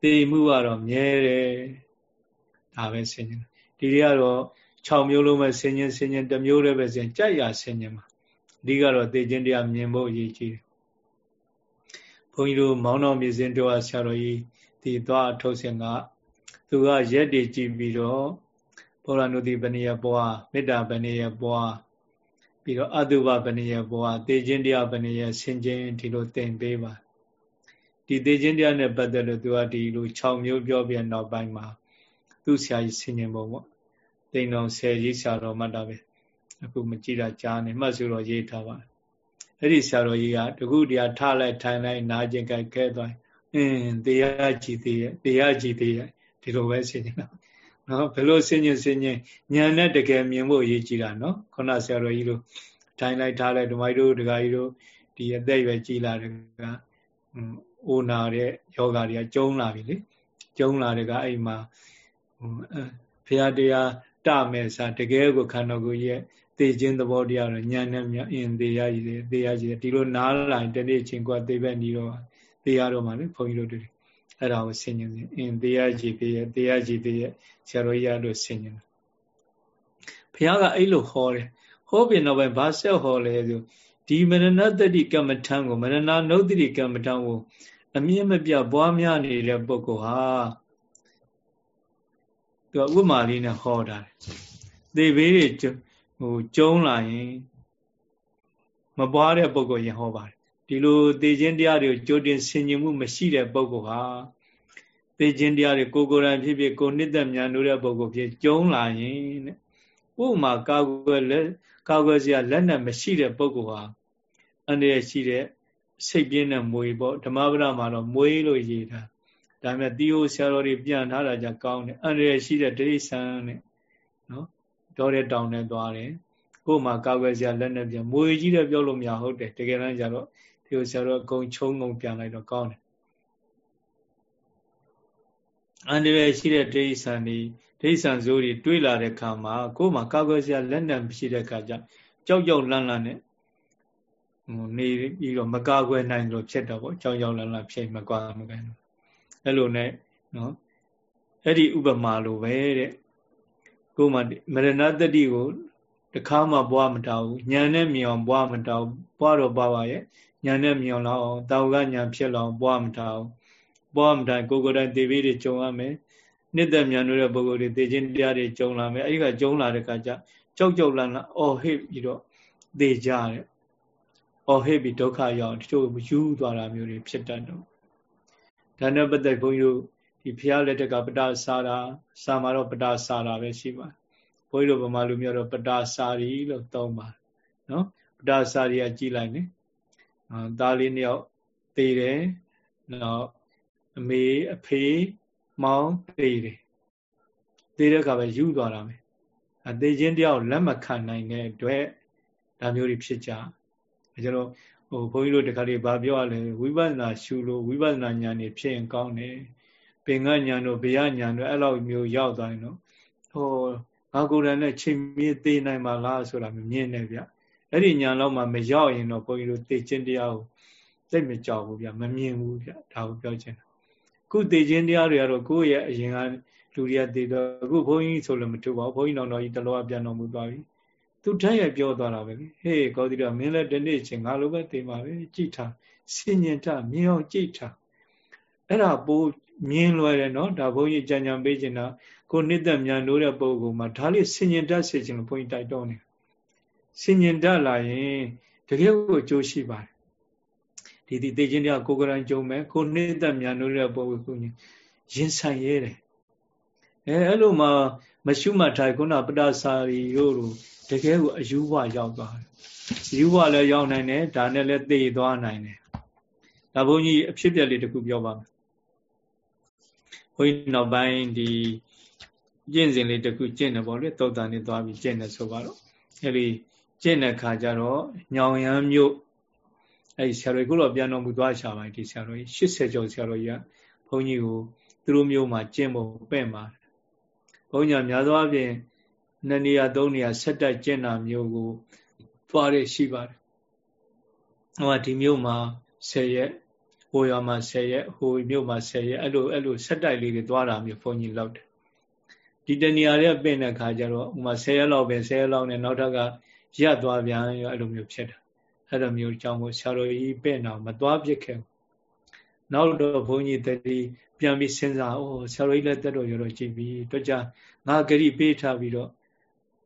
သိမှုကတော့မြဲတယ်ဒါပဲဆင်ញင်ဒီတွေကတော့6မျိုးလုံးပဲဆင်ញင်ဆင်ញင်တစ်မျိုးတည်းပဲဆင်ကြိုက်ရဆင်ញင်မှာအဓိကတော့သိခြင်းတရားမြင်ဖို့အရေးကြီးတယ်ဘုန်းကြီးတို့မောင်းတော်မြစဉ်တော်ဆရာတော်ကြီးဒီသွားထုတ်စဉ်ကသူကရက်တွေကြည့်ပြီးတော့ဘောရနုတိပဏိယဘွားမေတ္တာပဏိယဘွားပြီးတော့အတုပပဏိယဘွားသေခြင်းတရားပဏိယဆင်ခြင်းဒီလိုသင်ပေးပါ ဒီသေခြင်းတရားနဲ့ပတ်သက်လို့သူကဒီလို6မျိုးပြောပြနောက်ပိုင်းမှာသူ့ဆရာကြီးဆင်ញင်ပုံပေါ့တိန်တော်ဆယ်ကြီးဆရာတော်မှတ်တာပဲအခုမကြည့်တာကြားနေမှတ်စုတော်ရေးထားပါအဲ့ဒီဆရာတော်ကြီးကတခုတရားထားလိုက်ထိုင်လိုက်နာကျင်ကြိုက်ခဲသွားအင်းတရားကြည်သေးရဲ့တရားကြည်သေးရဲ့ဒီလိုပဲဆင်ញင်တာနော်ဘယ်လိုဆင်ញင်ဆင်ញင်ဉာဏ်နဲ့တကယ်မြင်ဖို့အရေးကြီးတာနော်ခုနဆရာတော်ကြီးတို့ထိုင်လိုက်ထားလိုက်ဓမ္မကြီးတို့ဒကာကြီးတို့ဒီအသက်ရွယ်ကြီးလာတဲ့က အိုနာတဲ့ယောဂတွေကကျုံလာပြီလေကျုံလာတဲ့ကအဲ့မှာဖရာတရားတမယ်စာတကယ်ကိုခန္ဓာကိုယ်ရဲ့သိခြင်းသဘောတရားတော့ဉာဏ်နဲ့မြအင်းသေးရကြီးတယ်သေးရကြီးတယ်ဒီလိုနားလာရင်တနေ့ချင်းကသိပဲနေတော့သေရတော့မှလေဘုန်းကြီးတို့တွေအဲ့ဒါကိုဆင်ញင်တယ်အင်းသေရကြီးသေးရဲ့သေရကြီးသေးရဲ့ဆရာတော်ကြီးရလို့ဆင်ញင်တယ်ဘုရားကအဲ့လိုဟောတယ်ဟောပြင်တော့ပဲဘာဆက်ဟောလဲဆိုဒီမရဏတတိကမ္မထံကိုမရဏနုဒတိကမ္မထံကို အမြင့်မပြပွားများနေတဲ့ပုဂ္ဂိုလ်ဟာသူကဥပမာလေးနဲ့ဟောတာသေဘေးတွေဟိုကျုံးလာရင်မပွားတဲ့ပုဂ္ဂိုလ်ရင်ဟောပါတယ်ဒီလိုသေခြင်းတရားတွေကိုကြိုတင်ဆင်ញင်မှုမရှိတဲ့ပုဂ္ဂိုလ်ဟာသေခြင်းတရားတွေကိုကိုယ်တိုင်ဖြစ်ဖြစ်ကိုနှစ်သက်မြန်လို့တဲ့ပုဂ္ဂိုလ်ဖြစ်ကျုံးလာရင်တဲ့ဥပမာကာကွယ်လက်ကာကွယ်စရာလက်နက်မရှိတဲ့ပုဂ္ဂိုလ်ဟာအန္တရာယ်ရှိတဲ့ စိတ်ပြင်းတဲ့မွေပေါ့ဓမ္မပဒမှာတော့မွေလို့ရေးတာဒါပေမဲ့တီယိုဆရာတော်တွေပြန်ထားတာကြကောင်းတယ်အန္တရာယ်ရှိတဲ့ဒိဋ္ဌိဆန်နဲ့နော်တောတဲ့တောင်နဲ့သွားတယ်ကို့မှာကာကွယ်စရာလက်နဲ့ပြန်မွေကြီးတဲ့ပြောလို့မရဟုတ်တယ်တကယ်တမ်းကျတော့တီယိုဆရာတော်အကုန်ချုံငုံပြန်လိုက်တော့ကောင်းတယ်အန္တရာယ်ရှိတဲ့ဒိဋ္ဌိဆန်ဒီဒိဋ္ဌိဆန်ဇိုးတွေတွေးလာတဲ့ခါမှာကို့မှာကာကွယ်စရာလက်နဲ့မရှိတဲ့ခါကျကြောက်ကြောက်လန့်လန့်နဲ့ နေပြီးတော့မကာကွယ်နိုင်လို့ဖြစ်တော့ပေါ့ကြောင်ကြောင်လန့်လန့်ဖြစ်မကွာမကန်အဲ့လိုနဲ့နော်အဲ့ဒီဥပမာလိုပဲတဲ့ကိုမှမရဏတတိကိုတခါမှပွားမတောက်ဘူးညံနဲ့မြောင်ပွားမတောက်ပွားတော့ပွားပါရဲ့ညံနဲ့မြောင်လောက်အောင်တောက်ကညံဖြစ်လောက်ပွားမတောက်ပွားမတိုင်ကိုကိုယ်တိုင်သေပြီးတွေကြုံရမယ်နှစ်သက်မြန်လို့တဲ့ပုဂ္ဂိုလ်တွေသေခြင်းတရားတွေကြုံလာမယ်အဲ့ဒီကကြုံလာတဲ့အခါကျကြောက်ကြောက်လန့်လန့်အော်ဟစ်ပြီးတော့သေကြတယ် အော်ဟစ်ပြီးဒုက္ခရောက်တချို့ယူသွားတာမျိုးတွေဖြစ်တတ်တော့ဒါနဲ့ပတ်သက်ဘုန်းကြီးတို့ဒီဖျားလက်တကပတာစာတာစာမှာတော့ပတာစာတာပဲရှိပါဘုန်းကြီးတို့ဗမာလူမျိုးတော့ပတာစာရီလို့သုံးပါနော်ပတာစာရီကကြည်လိုက်နေအာသားလေးနှစ်ယောက်သေတယ်နောက်အမေအဖေမောင်သေတယ်သေတဲ့အခါပဲယူသွားတာပဲအသေးချင်းတယောက်လက်မခံနိုင်တဲ့အတွက်ဒါမျိုးတွေဖြစ်ကြ အဲကျတော့ဟိုဘုန်းကြီးတို့တခါလေးဗာပြောရလဲဝိပဿနာရှုလို့ဝိပဿနာဉာဏ်နေဖြစ်ရင်ကောင်းတယ်ပင်ကဉာဏ်တို့ဗျာဉာဏ်တို့အဲ့လိုမျိုးရောက်သွားရင်တော့ဟိုငါကိုယ်တိုင်နဲ့ချိန်မြေးသေးနိုင်ပါလားဆိုတာမမြင်နဲ့ဗျအဲ့ဒီဉာဏ်လောက်မှမရောက်ရင်တော့ဘုန်းကြီးတို့သိချင်းတရားကိုသိမကြောက်ဘူးဗျမမြင်ဘူးဗျဒါကိုပြောချင်တာခုသိချင်းတရားတွေကတော့ကိုယ့်ရဲ့အရင်ကလူတွေကသိတော့အခုဘုန်းကြီးဆိုလည်းမထူပါဘူးဘုန်းကြီးတော်တော်ကြီးတလောပြန်တော်မူသွားပြီ သူတန်းရပြောသွားတာပဲလေဟေးကောတိရမင်းလည်းဒီနေ့ချင်းငါလိုပဲသိမှာပဲကြည်ထားစင်ញင်ထမြင်အောင်ကြည်ထားအဲ့ဒါပိုးမြင်လွယ်တယ်နော်ဒါဘုန်းကြီးကြံကြံပေးချင်တာကိုနှစ်သက်မြန်လို့တဲ့ပုံကောင်မှာဒါလေးစင်ញင်တတ်စေချင်လို့ဘုန်းကြီးတိုက်တော့နေစင်ញင်တတ်လာရင်တကယ်ကိုအကျိုးရှိပါတယ်ဒီဒီသိချင်းတရားကိုယ်ကံကြုံမဲ့ကိုနှစ်သက်မြန်လို့တဲ့ပုံကောင်ရင်ဆိုင်ရဲတယ်အဲအဲ့လိုမှ မရှုမှတ်ထိုင်ခုနပဒစာရီတို့လိုတကယ်ကိုအယူဘရောက်သွားတယ်။ယူဘလည်းရောက်နိုင်တယ်ဒါနဲ့လည်းသိသွားနိုင်တယ်။ဒါဘုန်းကြီးအဖြစ်ပြက်လေးတစ်ခုပြောပါမယ်။ဘုန်းကြီးနောက်ပိုင်းဒီကျင့်စဉ်လေးတစ်ခုကျင့်တယ်ပေါ့လေတောက်တန်နေသွားပြီးကျင့်တယ်ဆိုပါတော့အဲဒီကျင့်တဲ့ခါကျတော့ညောင်ရမ်းမြို့အဲဒီဆရာတော်ကိုတော့ပြန်တော်မူသွားရှာပါဒီဆရာတော်ကြီး80ကျော်ဆရာတော်ကြီးကဘုန်းကြီးကိုသူတို့မျိုးမှာကျင့်ဖို့ပဲ့ပါတယ် ဘုန်းကြီးများသောအားဖြင့်နှစ်နေရာသုံးနေရာဆက်တိုက်ကျင့်တာမျိုးကိုသွားရရှိပါတယ်ဟိုကဒီမျိုးမှာ10ရက်ဟိုရွာမှာ10ရက်ဟိုမြို့မှာ10ရက်အဲ့လိုအဲ့လိုဆက်တိုက်လေးတွေသွားတာမျိုးဘုန်းကြီးလောက်တယ်ဒီတနေရာတွေကပင့်တဲ့ခါကျတော့ဥမာ10ရက်လောက်ပဲ10ရက်လောက်နဲ့နောက်ထပ်ကရပ်သွားပြန်ရောအဲ့လိုမျိုးဖြစ်တာအဲ့လိုမျိုးကြောင့်မို့ဆရာတော်ကြီးပင့်တော့မသွားပြစ်ခဲ့ဘူးနောက်တော့ဘုန်းကြီးတတိ ပြန်ပြီးစဉ်းစားအိုးဆရာတော်ကြီးလည်းတက်တော်ရတော့ကြည့်ပြီးတော့ကြာငါဂရိပေးထားပြီးတော့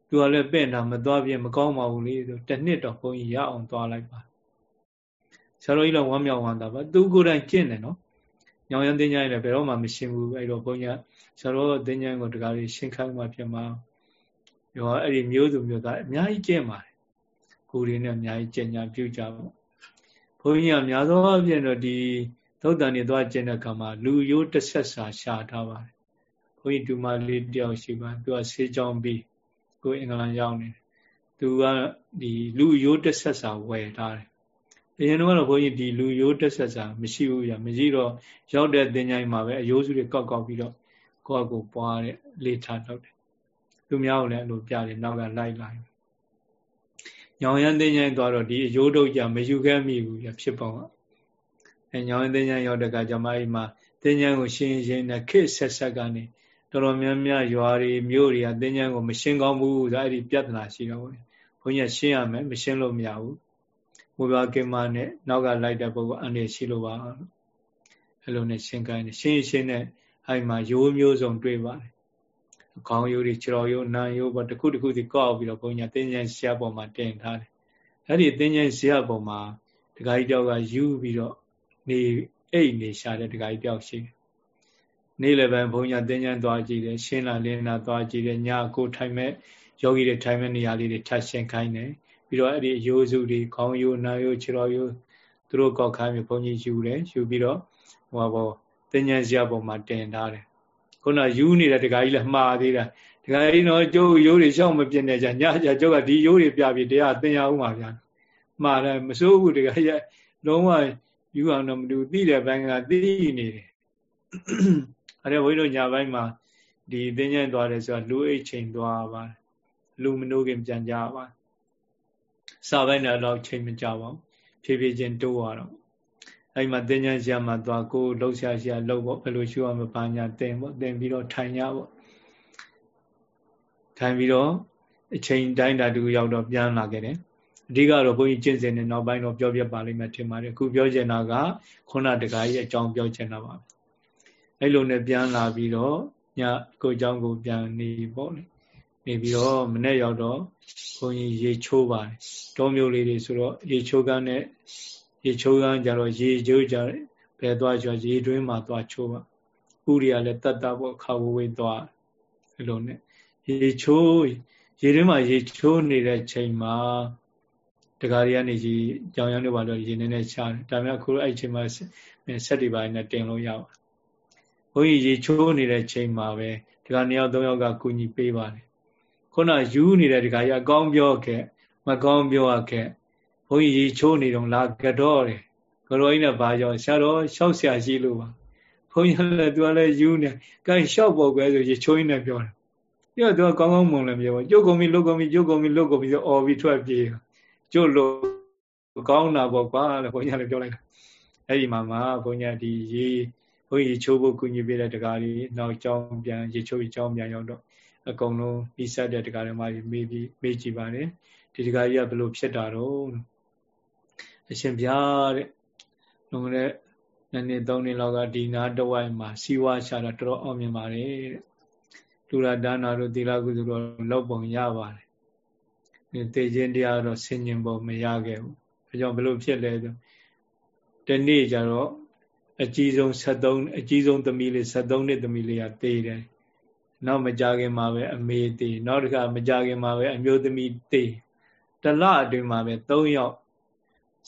သူကလည်းပဲ့တာမသွားပြင်းမကောင်းပါဘူးလေဆိုတစ်နှစ်တော့ဘုန်းကြီးရအောင်သွားလိုက်ပါဆရာတော်ကြီးလည်းဝမ်းမြောက်ဝမ်းသာပါသူကိုယ်တိုင်ကျင့်တယ်နော်ညောင်ရမ်းတင်ကြရင်လည်းဘယ်တော့မှမရှင်းဘူးအဲ့တော့ဘုန်းကြီးဆရာတော်တင်ကြရင်ကိုတကားလေးရှင်းခိုင်းမှဖြစ်မှာရောအဲ့ဒီမျိုးသူမျိုးသားအများကြီးကျင့်ပါတယ်ကိုယ်ရင်းနဲ့အများကြီးကျင့်ကြပြုကြပါဘုန်းကြီးကများသောအားဖြင့်တော့ဒီ သုတ်တန်နေသွားကျင့်တဲ့အခါမှာလူရိုးတစ်ဆက်စာရှာထားပါတယ်ဘုန်းကြီးဒူမလေးတယောက်ရှိပါသူကဆေးကြောင်းပြီးကိုအင်္ဂလန်ရောက်နေတယ်သူကဒီလူရိုးတက်ဆက်စာဝယ်ထားတယ်အရင်တော့ဘုန်းကြီးဒီလူရိုးတက်ဆက်စာမရှိဘူးပြမရှိတော့ရောက်တဲ့တင်ញိုင်းမှာပဲအယိုးစုတွေကောက်ကောက်ပြီးတော့ကိုယ့်အကိုပွားတဲ့လေထားတော့တယ်သူများကိုလည်းအဲ့လိုပြတယ်နောက်ကလိုက်လိုက်ညောင်ရမ်းတင်ញိုင်းသွားတော့ဒီအယိုးတုတ်ကြမယူခဲ့မိဘူးပြဖြစ်ပေါ့ အဲညောင်ရမ်းတင်ញိုင်းရောက်တဲ့ကကြမှာအိမ်မှာတင်ញိုင်းကိုရှင်းရှင်းနဲ့ခေဆက်ဆက်ကနေတော်တော်များများရွာတွေမြို့တွေကသင်္ချမ်းကိုမရှင်းကောင်းဘူးဆိုအဲ့ဒီပြဿနာရှိတော့ဘုန်းကြီးရှင်းရမယ်မရှင်းလို့မရဘူးဘုရားကိမနဲ့နောက်ကလိုက်တဲ့ပုဂ္ဂိုလ်အန္တရာယ်ရှိလို့ပါအဲ့လိုနဲ့ရှင်းခိုင်းတယ်ရှင်းရှင်းနဲ့အဲ့မှာရိုးမျိုးစုံတွေ့ပါတယ်ခေါင်းရိုးတွေခြေတော်ရိုးနာရိုးပေါ့တခုတခုစီကောက်ပြီးတော့ဘုန်းကြီးသင်္ချမ်းဆရာပေါ်မှာတင်ထားတယ်အဲ့ဒီသင်္ချမ်းဆရာပေါ်မှာဒကာကြီးတယောက်ကယူပြီးတော့ နေအိတ်နေရှာတဲ့ဒကာကြီးတယောက်ရှိတယ်နေ့လည်းပဲဘုန်းကြီးတင်းကျန်းသွားကြည့်တယ်ရှင်းလာလင်းလာသွားကြည့်တယ်ညကိုထိုင်မဲ့ယောဂီတွေထိုင်မဲ့နေရာလေးတွေထပ်ရှင်းခိုင်းတယ်ပြီးတော့အဲ့ဒီရိုးစုတွေခေါင်းရိုးနာရိုးခြေတော်ရိုးသူတို့ကောက်ခိုင်းပြီးဘုန်းကြီးယူတယ်ယူပြီးတော့ဟိုဘောတင်းကျန်းစရာပုံမှာတင်ထားတယ်ခုနယူနေတဲ့ဒကာကြီးလည်းမှားသေးတာဒကာကြီးတော့ကျိုးရိုးတွေရှောက်မပြင်းနေကြညကြကျုပ်ကဒီရိုးတွေပြပြီးတရားသင်ရအောင်ပါဗျာမှားတယ်မစိုးဘူးဒကာကြီးလုံးဝ ယူအောင်တော့မတူသိတဲ့ဘက်ကသိနေတယ်အဲ့ဒါဝိတို့ညာဘက်မှာဒီသင်္ကြန်သွားတယ်ဆိုတာလူအိတ်ချိန်သွားပါတယ်လူမနိုးခင်ပြန်ကြပါစာပိုင်းတော့ချိန်မကြပါဘူးဖြည်းဖြည်းချင်းတိုးသွားတော့အဲ့မှာသင်္ကြန်ရှာမှာသွားကိုလှုပ်ရှားရှာလှုပ်ပေါ့ဘယ်လိုရှုရမပါညာတင်ပေါ့တင်ပြီးတော့ထိုင်ရပေါ့ထိုင်ပြီးတော့အချိန်တိုင်းတာတူရောက်တော့ပြန်လာခဲ့တယ် အဓိကတော့ဘုန်းကြီးကျင့်စဉ်နဲ့နောက်ပိုင်းတော့ပြောပြပါလိမ့်မယ်ထင်ပါတယ်အခုပြောချင်တာကခုနတကာကြီးအကြောင်းပြောချင်တာပါအဲ့လိုနဲ့ပြန်လာပြီးတော့ညကိုအကြောင်းကိုပြန်နေပေါ့လေနေပြီးတော့မနေ့ရောက်တော့ဘုန်းကြီးရေချိုးပါတယ်တောမျိုးလေးတွေဆိုတော့ရေချိုးကန်းနဲ့ရေချိုးကန်းကြတော့ရေချိုးကြတယ်ဘယ်သွားကြရေတွင်းမှာသွားချိုးပါဥရိကလည်းတတ်တာပေါ့ခါဝဝေးသွားအဲ့လိုနဲ့ရေချိုးရေတွင်းမှာရေချိုးနေတဲ့ချိန်မှာ တကားရီကနေရေကြောင်ရမ်းတွေပါတော့ရေနေနေချတယ်ဒါမှမဟုတ်ခုအဲ့ချိန်မှာဆက်တွေပါနေတင်လို့ရပါဘုန်းကြီးရေချိုးနေတဲ့ချိန်မှာပဲဒီကနှစ်ယောက်သုံးယောက်ကကူညီပေးပါတယ်ခုနယူနေတဲ့ဒီကကြီးအကောင်းပြောခဲ့မကောင်းပြောခဲ့ဘုန်းကြီးရေချိုးနေတော့လာကတော့တယ်ကတော်ကြီးနဲ့ဘာကြောင့်ဆရာတော်ရှောက်ဆရာရှိလို့ပါဘုန်းကြီးလည်းသူကလည်းယူနေကဲရှောက်ပေါ်ကွယ်ဆိုရေချိုးရင်းနဲ့ပြောတယ်ပြီးတော့သူကကောင်းကောင်းမွန်လည်းပြောကျုပ်ကုန်ပြီလုတ်ကုန်ပြီကျုပ်ကုန်ပြီလုတ်ကုန်ပြီဆိုအော်ပြီးထွက်ပြေး ကျုပ်လို့ကောင်းတာပေါ့ကွာလို့ဘုန်းကြီးလည်းပြောလိုက်တာအဲ့ဒီမှာမှဘုန်းကြီးဒီရေဘုန်းကြီးချိုးဖို့ကုညီပေးတဲ့တကားကြီးနောက်ကြောင်းပြန်ရေချိုးပြီးကြောင်းပြန်ရောက်တော့အကုန်လုံးဤဆက်တဲ့တကားတွေမှမေးပြီးမေးကြည့်ပါတယ်ဒီတကားကြီးကဘယ်လိုဖြစ်တာတော့အရှင်ဘုရားတဲ့လွန်ခဲ့တဲ့နှစ်နှစ်သုံးနှစ်လောက်ကဒီနာတဝိုက်မှာစီဝါရှာတာတော်တော်အောင်မြင်ပါတယ်တဲ့လူရဒါနာတို့သီလကုသိုလ်တို့လောက်ပုံရပါတယ်ဒီ သေခြင်းတရားတော့ဆင်ញင်ပုံမရခဲ့ဘူးအဲကြောင့်ဘယ်လိုဖြစ်လဲဆိုတနေ့ကျတော့အကြီးဆုံး73အကြီးဆုံးသမီးလေး73နှစ်သမီးလေးကသေတယ်နောက်မကြခင်မှာပဲအမေသေနောက်တစ်ခါမကြခင်မှာပဲအမျိုးသမီးသေတလအတွင်းမှာပဲ3ယောက်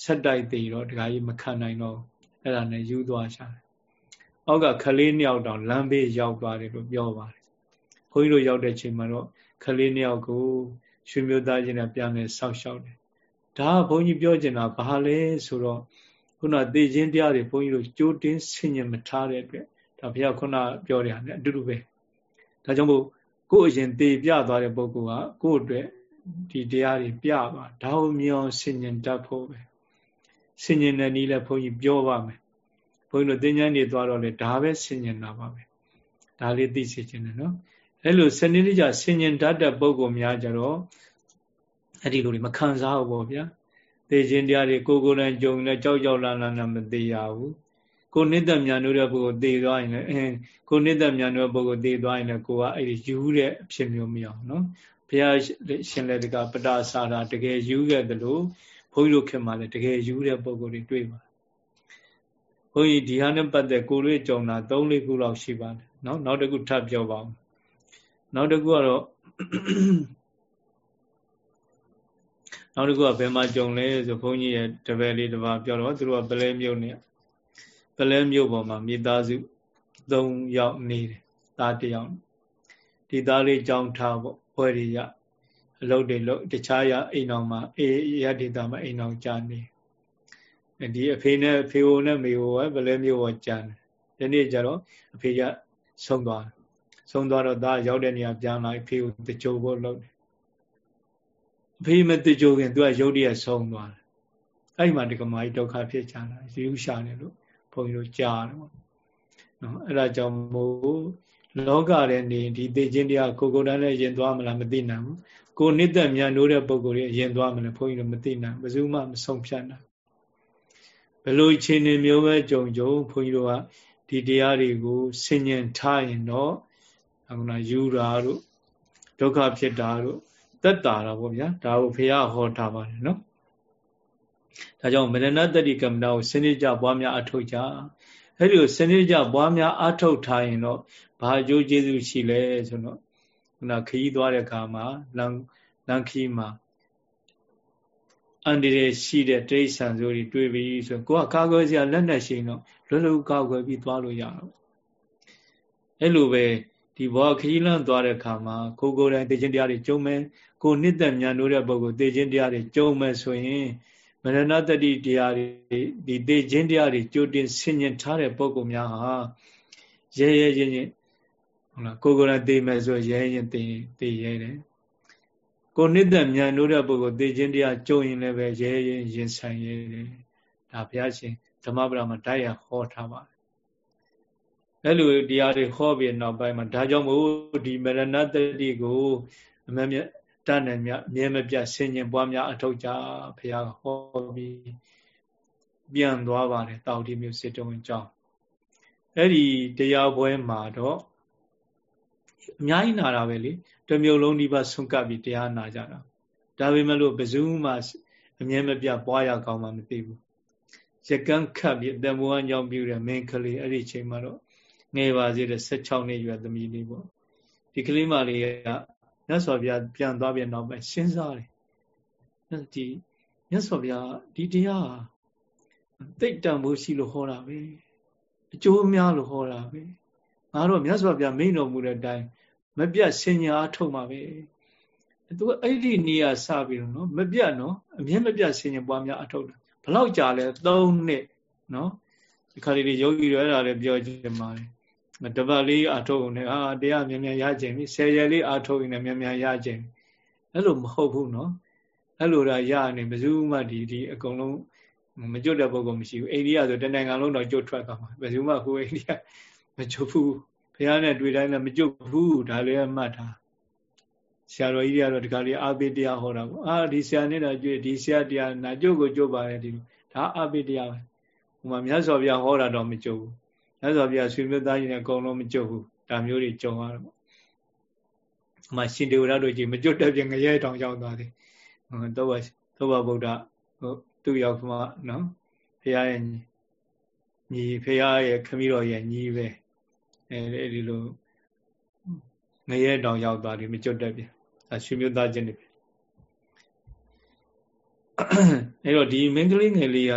ဆက်တိုက်သေတော့ဒကာကြီးမခံနိုင်တော့အဲ့ဒါနဲ့ယူသွားရှာတယ်။အောက်ကခလေးနှစ်ယောက်တောင်လမ်းဘေးရောက်သွားတယ်လို့ပြောပါတယ်။ခွန်ကြီးတို့ရောက်တဲ့ချိန်မှာတော့ခလေးနှစ်ယောက်ကို ရွှေမျိုးသားချင်းနဲ့ပြန်လဲဆောက်ရှောက်တယ်။ဒါကဘုန်းကြီးပြောချင်တာဘာလဲဆိုတော့ခုနသေခြင်းတရားတွေဘုန်းကြီးတို့ကြိုးတင်းဆင်ញင်မထားတဲ့အတွက်ဒါဘုရားခုနပြောတယ်ဟာနဲ့အတူတူပဲ။ဒါကြောင့်မို့ကိုယ်အရင်သေပြသွားတဲ့ပုဂ္ဂိုလ်ကကိုယ့်အတွက်ဒီတရားတွေပြပါဒါကိုမြောင်ဆင်ញင်တတ်ဖို့ပဲ။ဆင်ញင်တဲ့နည်းလဲဘုန်းကြီးပြောပါမယ်ဘုန်းကြီးတို့သင်္ချမ်းနေသွားတော့လေဒါပဲဆင်ញင်တာပါပဲဒါလေးသိစေချင်တယ်နော် အဲ့လိုစနစ်တကျဆင်ញင်တတ်တဲ့ပုံကောများကြတော့အဲ့ဒီလိုတွေမခံစားဘူးပေါ့ဗျာသိခြင်းတရားတွေကိုကိုယ်တိုင်ကြုံနေကြောက်ကြောက်လန့်လန့်နဲ့မသေးရဘူးကိုနိတ္တမြန်တို့တဲ့ပုဂ္ဂိုလ်သေသွားရင်လည်းအင်းကိုနိတ္တမြန်တို့ပုဂ္ဂိုလ်သေသွားရင်လည်းကိုကအဲ့ဒီယူတဲ့အဖြစ်မျိုးမရအောင်နော်ဘုရားရှင်လည်းတကပတာစာတာတကယ်ယူခဲ့တယ်လို့ဘုန်းကြီးတို့ခင်မှာလည်းတကယ်ယူတဲ့ပုံကိုယ်တွေတွေ့ပါဘုန်းကြီးဒီဟာနဲ့ပတ်သက်ကိုယ်လေးကြုံတာ၃-၄ခုလောက်ရှိပါတယ်နော်နောက်တစ်ခုထပ်ပြောပါဦး နောက်တစ်ခုကတော့နောက်တစ်ခုကဘယ်မှာကြုံလဲဆိုဘုန်းကြီးရဲ့တပည့်လေးတစ်ပါးပြောတော့သူတို့ကပလဲမြို့နေပလဲမြို့ပေါ်မှာမိသားစု၃ယောက်နေတယ်သားတစ်ယောက်ဒီသားလေးကြောင်းထားပေါ့ဘွယ်ရအလုပ်တွေလုပ်တခြားရအိမ်တော်မှာအေးရဒေတာမှာအိမ်တော်ကြာနေဒီအဖေနဲ့ဖေဟိုနဲ့မေဟိုကဘယ်လဲမျိုးပေါ်ကြာတယ်ဒီနေ့ကျတော့အဖေကဆုံးသွားတယ် ဆုံးသွားတော့ဒါရောက်တဲ့နေရာပြန်လာဖေကိုတကြိုဖို့လုပ်တယ်အဖေမတကြိုခင်သူကရုတ်တရက်ဆုံးသွားတယ်အဲ့ဒီမှာဒီကမာကြီးဒုက္ခဖြစ်ကြတာဇီဝရှာနေလို့ဘုန်းကြီးတို့ကြားတယ်ပေါ့နော်အဲ့ဒါကြောင့်မို့လောကထဲနေဒီသိချင်းတရားကိုကိုယ်တိုင်လည်းရင်သွားမလားမသိနိုင်ဘူးကိုနှစ်သက်မြန်နိုးတဲ့ပုံကိုယ်ကြီးရင်သွားမလဲဘုန်းကြီးတို့မသိနိုင်ဘယ်သူမှမဆုံးဖြတ်နိုင်ဘယ်လိုအခြေအနေမျိုးပဲကြုံကြုံဘုန်းကြီးတို့ကဒီတရားတွေကိုဆင်ញင်ထားရင်တော့အ ခုနယူတာတို့ဒုက္ခဖြစ်တာတို့တက်တာတာပေါ့ဗျာဒါကိုဖះဟောထားပါတယ်နော်ဒါကြောင့်မရဏတတိကမ္မနာကိုစနစ်ကြပွားများအထောက်ကြအဲ့ဒီကိုစနစ်ကြပွားများအထောက်ထားရင်တော့ဘာအကျိုးကျေးဇူးရှိလဲဆိုတော့ခုနခရီးသွားတဲ့အခါမှာလမ်းလမ်းခရီးမှာအန္တရာယ်ရှိတဲ့တိရစ္ဆာန်စိုးတွေတွေ့ပြီဆိုကိုကကာကွယ်စရာလက်နဲ့ရှိရင်တော့လွယ်လွယ်ကာကွယ်ပြီးသွားလို့ရတော့အဲ့လိုပဲ ဒီဘောခရီးလမ်းသွားတဲ့အခါမှာကိုကိုယ်တိုင်သိချင်းတရားတွေကျုံမဲ့ကိုနှစ်သက်မြန်လို့တဲ့ပုဂ္ဂိုလ်သိချင်းတရားတွေကျုံမဲ့ဆိုရင်မရဏတတိတရားတွေဒီသိချင်းတရားတွေကြိုတင်ဆင်ញင်ထားတဲ့ပုဂ္ဂိုလ်များဟာရဲရဲရင်ရင်ဟုတ်လားကိုကိုယ်တိုင်သိမဲ့ဆိုရဲရင်သိသိရဲတယ်ကိုနှစ်သက်မြန်လို့တဲ့ပုဂ္ဂိုလ်သိချင်းတရားကြုံရင်လည်းပဲရဲရင်ရင်ဆိုင်ရဲတယ်ဒါဘုရားရှင်ဓမ္မပဒမှာတိုက်ရဟောထားပါတယ် အဲ့လိုတရားတွေဟောပြီးနောက်ပိုင်းမှာဒါကြောင့်မို့ဒီမရဏတတိကိုအမမြတ်တဏ္ဍမြအမြဲမပြတ်ဆင်ញင်ပွားများအထောက်ကြဘုရားဟောပြီးပြန်သွားပါတယ်တောက်တိမျိုးစေတုံအကြောင်းအဲ့ဒီတရားပွဲမှာတော့အများကြီးနာတာပဲလေတမျိုးလုံးဒီပါဆွန့်ကပ်ပြီးတရားနာကြတာဒါပေမဲ့လို့ဘယ်သူမှအမြဲမပြတ်ပွားရကောင်းမှမသိဘူးရကန်းခတ်ပြီးအတ္တဘဝကြောင့်ပြုတဲ့မင်းကလေးအဲ့ဒီချိန်မှာတော့ ငယ်ပါစေတဲ့16နှစ်ရွယ်သမီးလေးပေါ့ဒီကလေးမလေးကမြတ်စွာဘုရားပြန်သွားပြန်တော့ပဲစဉ်းစားတယ်ဒီမြတ်စွာဘုရားဒီတရားတိတ်တန်ဖို့ရှိလို့ဟောတာပဲအကျိုးများလို့ဟောတာပဲငါတို့မြတ်စွာဘုရားမိန့်တော်မူတဲ့အတိုင်းမပြတ်ဆင်ညာထုတ်မှာပဲသူကအဲ့ဒီနေရာစပြီးတော့နော်မပြတ်နော်အမြဲမပြတ်ဆင်ညာပွားများအထုတ်တာဘလောက်ကြာလဲ3နှစ်နော်ဒီခါလေးယောဂီတွေအဲ့ဒါလည်းပြောကြတယ်မှာ တပတ်လေးအထုတ်နေအာတရားမြန်မြန်ရကြင်ပြီဆယ်ရက်လေးအထုတ်နေမြန်မြန်ရကြင်အဲ့လိုမဟုတ်ဘူးနော်အဲ့လိုတော့ရနေဘယ်သူမှဒီဒီအကုန်လုံးမကြွတဲ့ပုဂ္ဂိုလ်မရှိဘူးအိန္ဒိယဆိုတနိုင်ငံလုံးတော့ကြွထွက်သွားမှာဘယ်သူမှကိုအိန္ဒိယမကြွဘူးဘုရားနဲ့တွေ့တိုင်းလည်းမကြွဘူးဒါလည်းမှတ်ထားဆရာတော်ကြီးကတော့ဒီကလေးအာပိတရားဟောတာပေါ့အာဒီဆရာနဲ့တော့ကြွဒီဆရာတရားနာကြွကိုကြွပါတယ်ဒီဒါအာပိတရားပဲဟိုမှာမြတ်စွာဘုရားဟောတာတော့မကြွဘူး မြတ်စွာဘုရားဆွေမျိုးသားကြီးနဲ့အကုန်လုံးမကြွဘူးဒါမျိုးတွေကြုံရတော့ပေါ့အမှရှင်တေဝရတို့ကြီးမကြွတဲ့ပြင်ငရဲတောင်ရောက်သွားတယ်ဟိုတော့သောဘဗုဒ္ဓဟိုသူ့ရောက်မှနော်ဖရာရဲ့ညီဖရာရဲ့ခမည်းတော်ရဲ့ညီပဲအဲဒီလိုငရဲတောင်ရောက်သွားတယ်မကြွတဲ့ပြင်အဲဆွေမျိုးသားချင်းတွေအဲ့တော့ဒီမင်းကလေးငယ်လေးက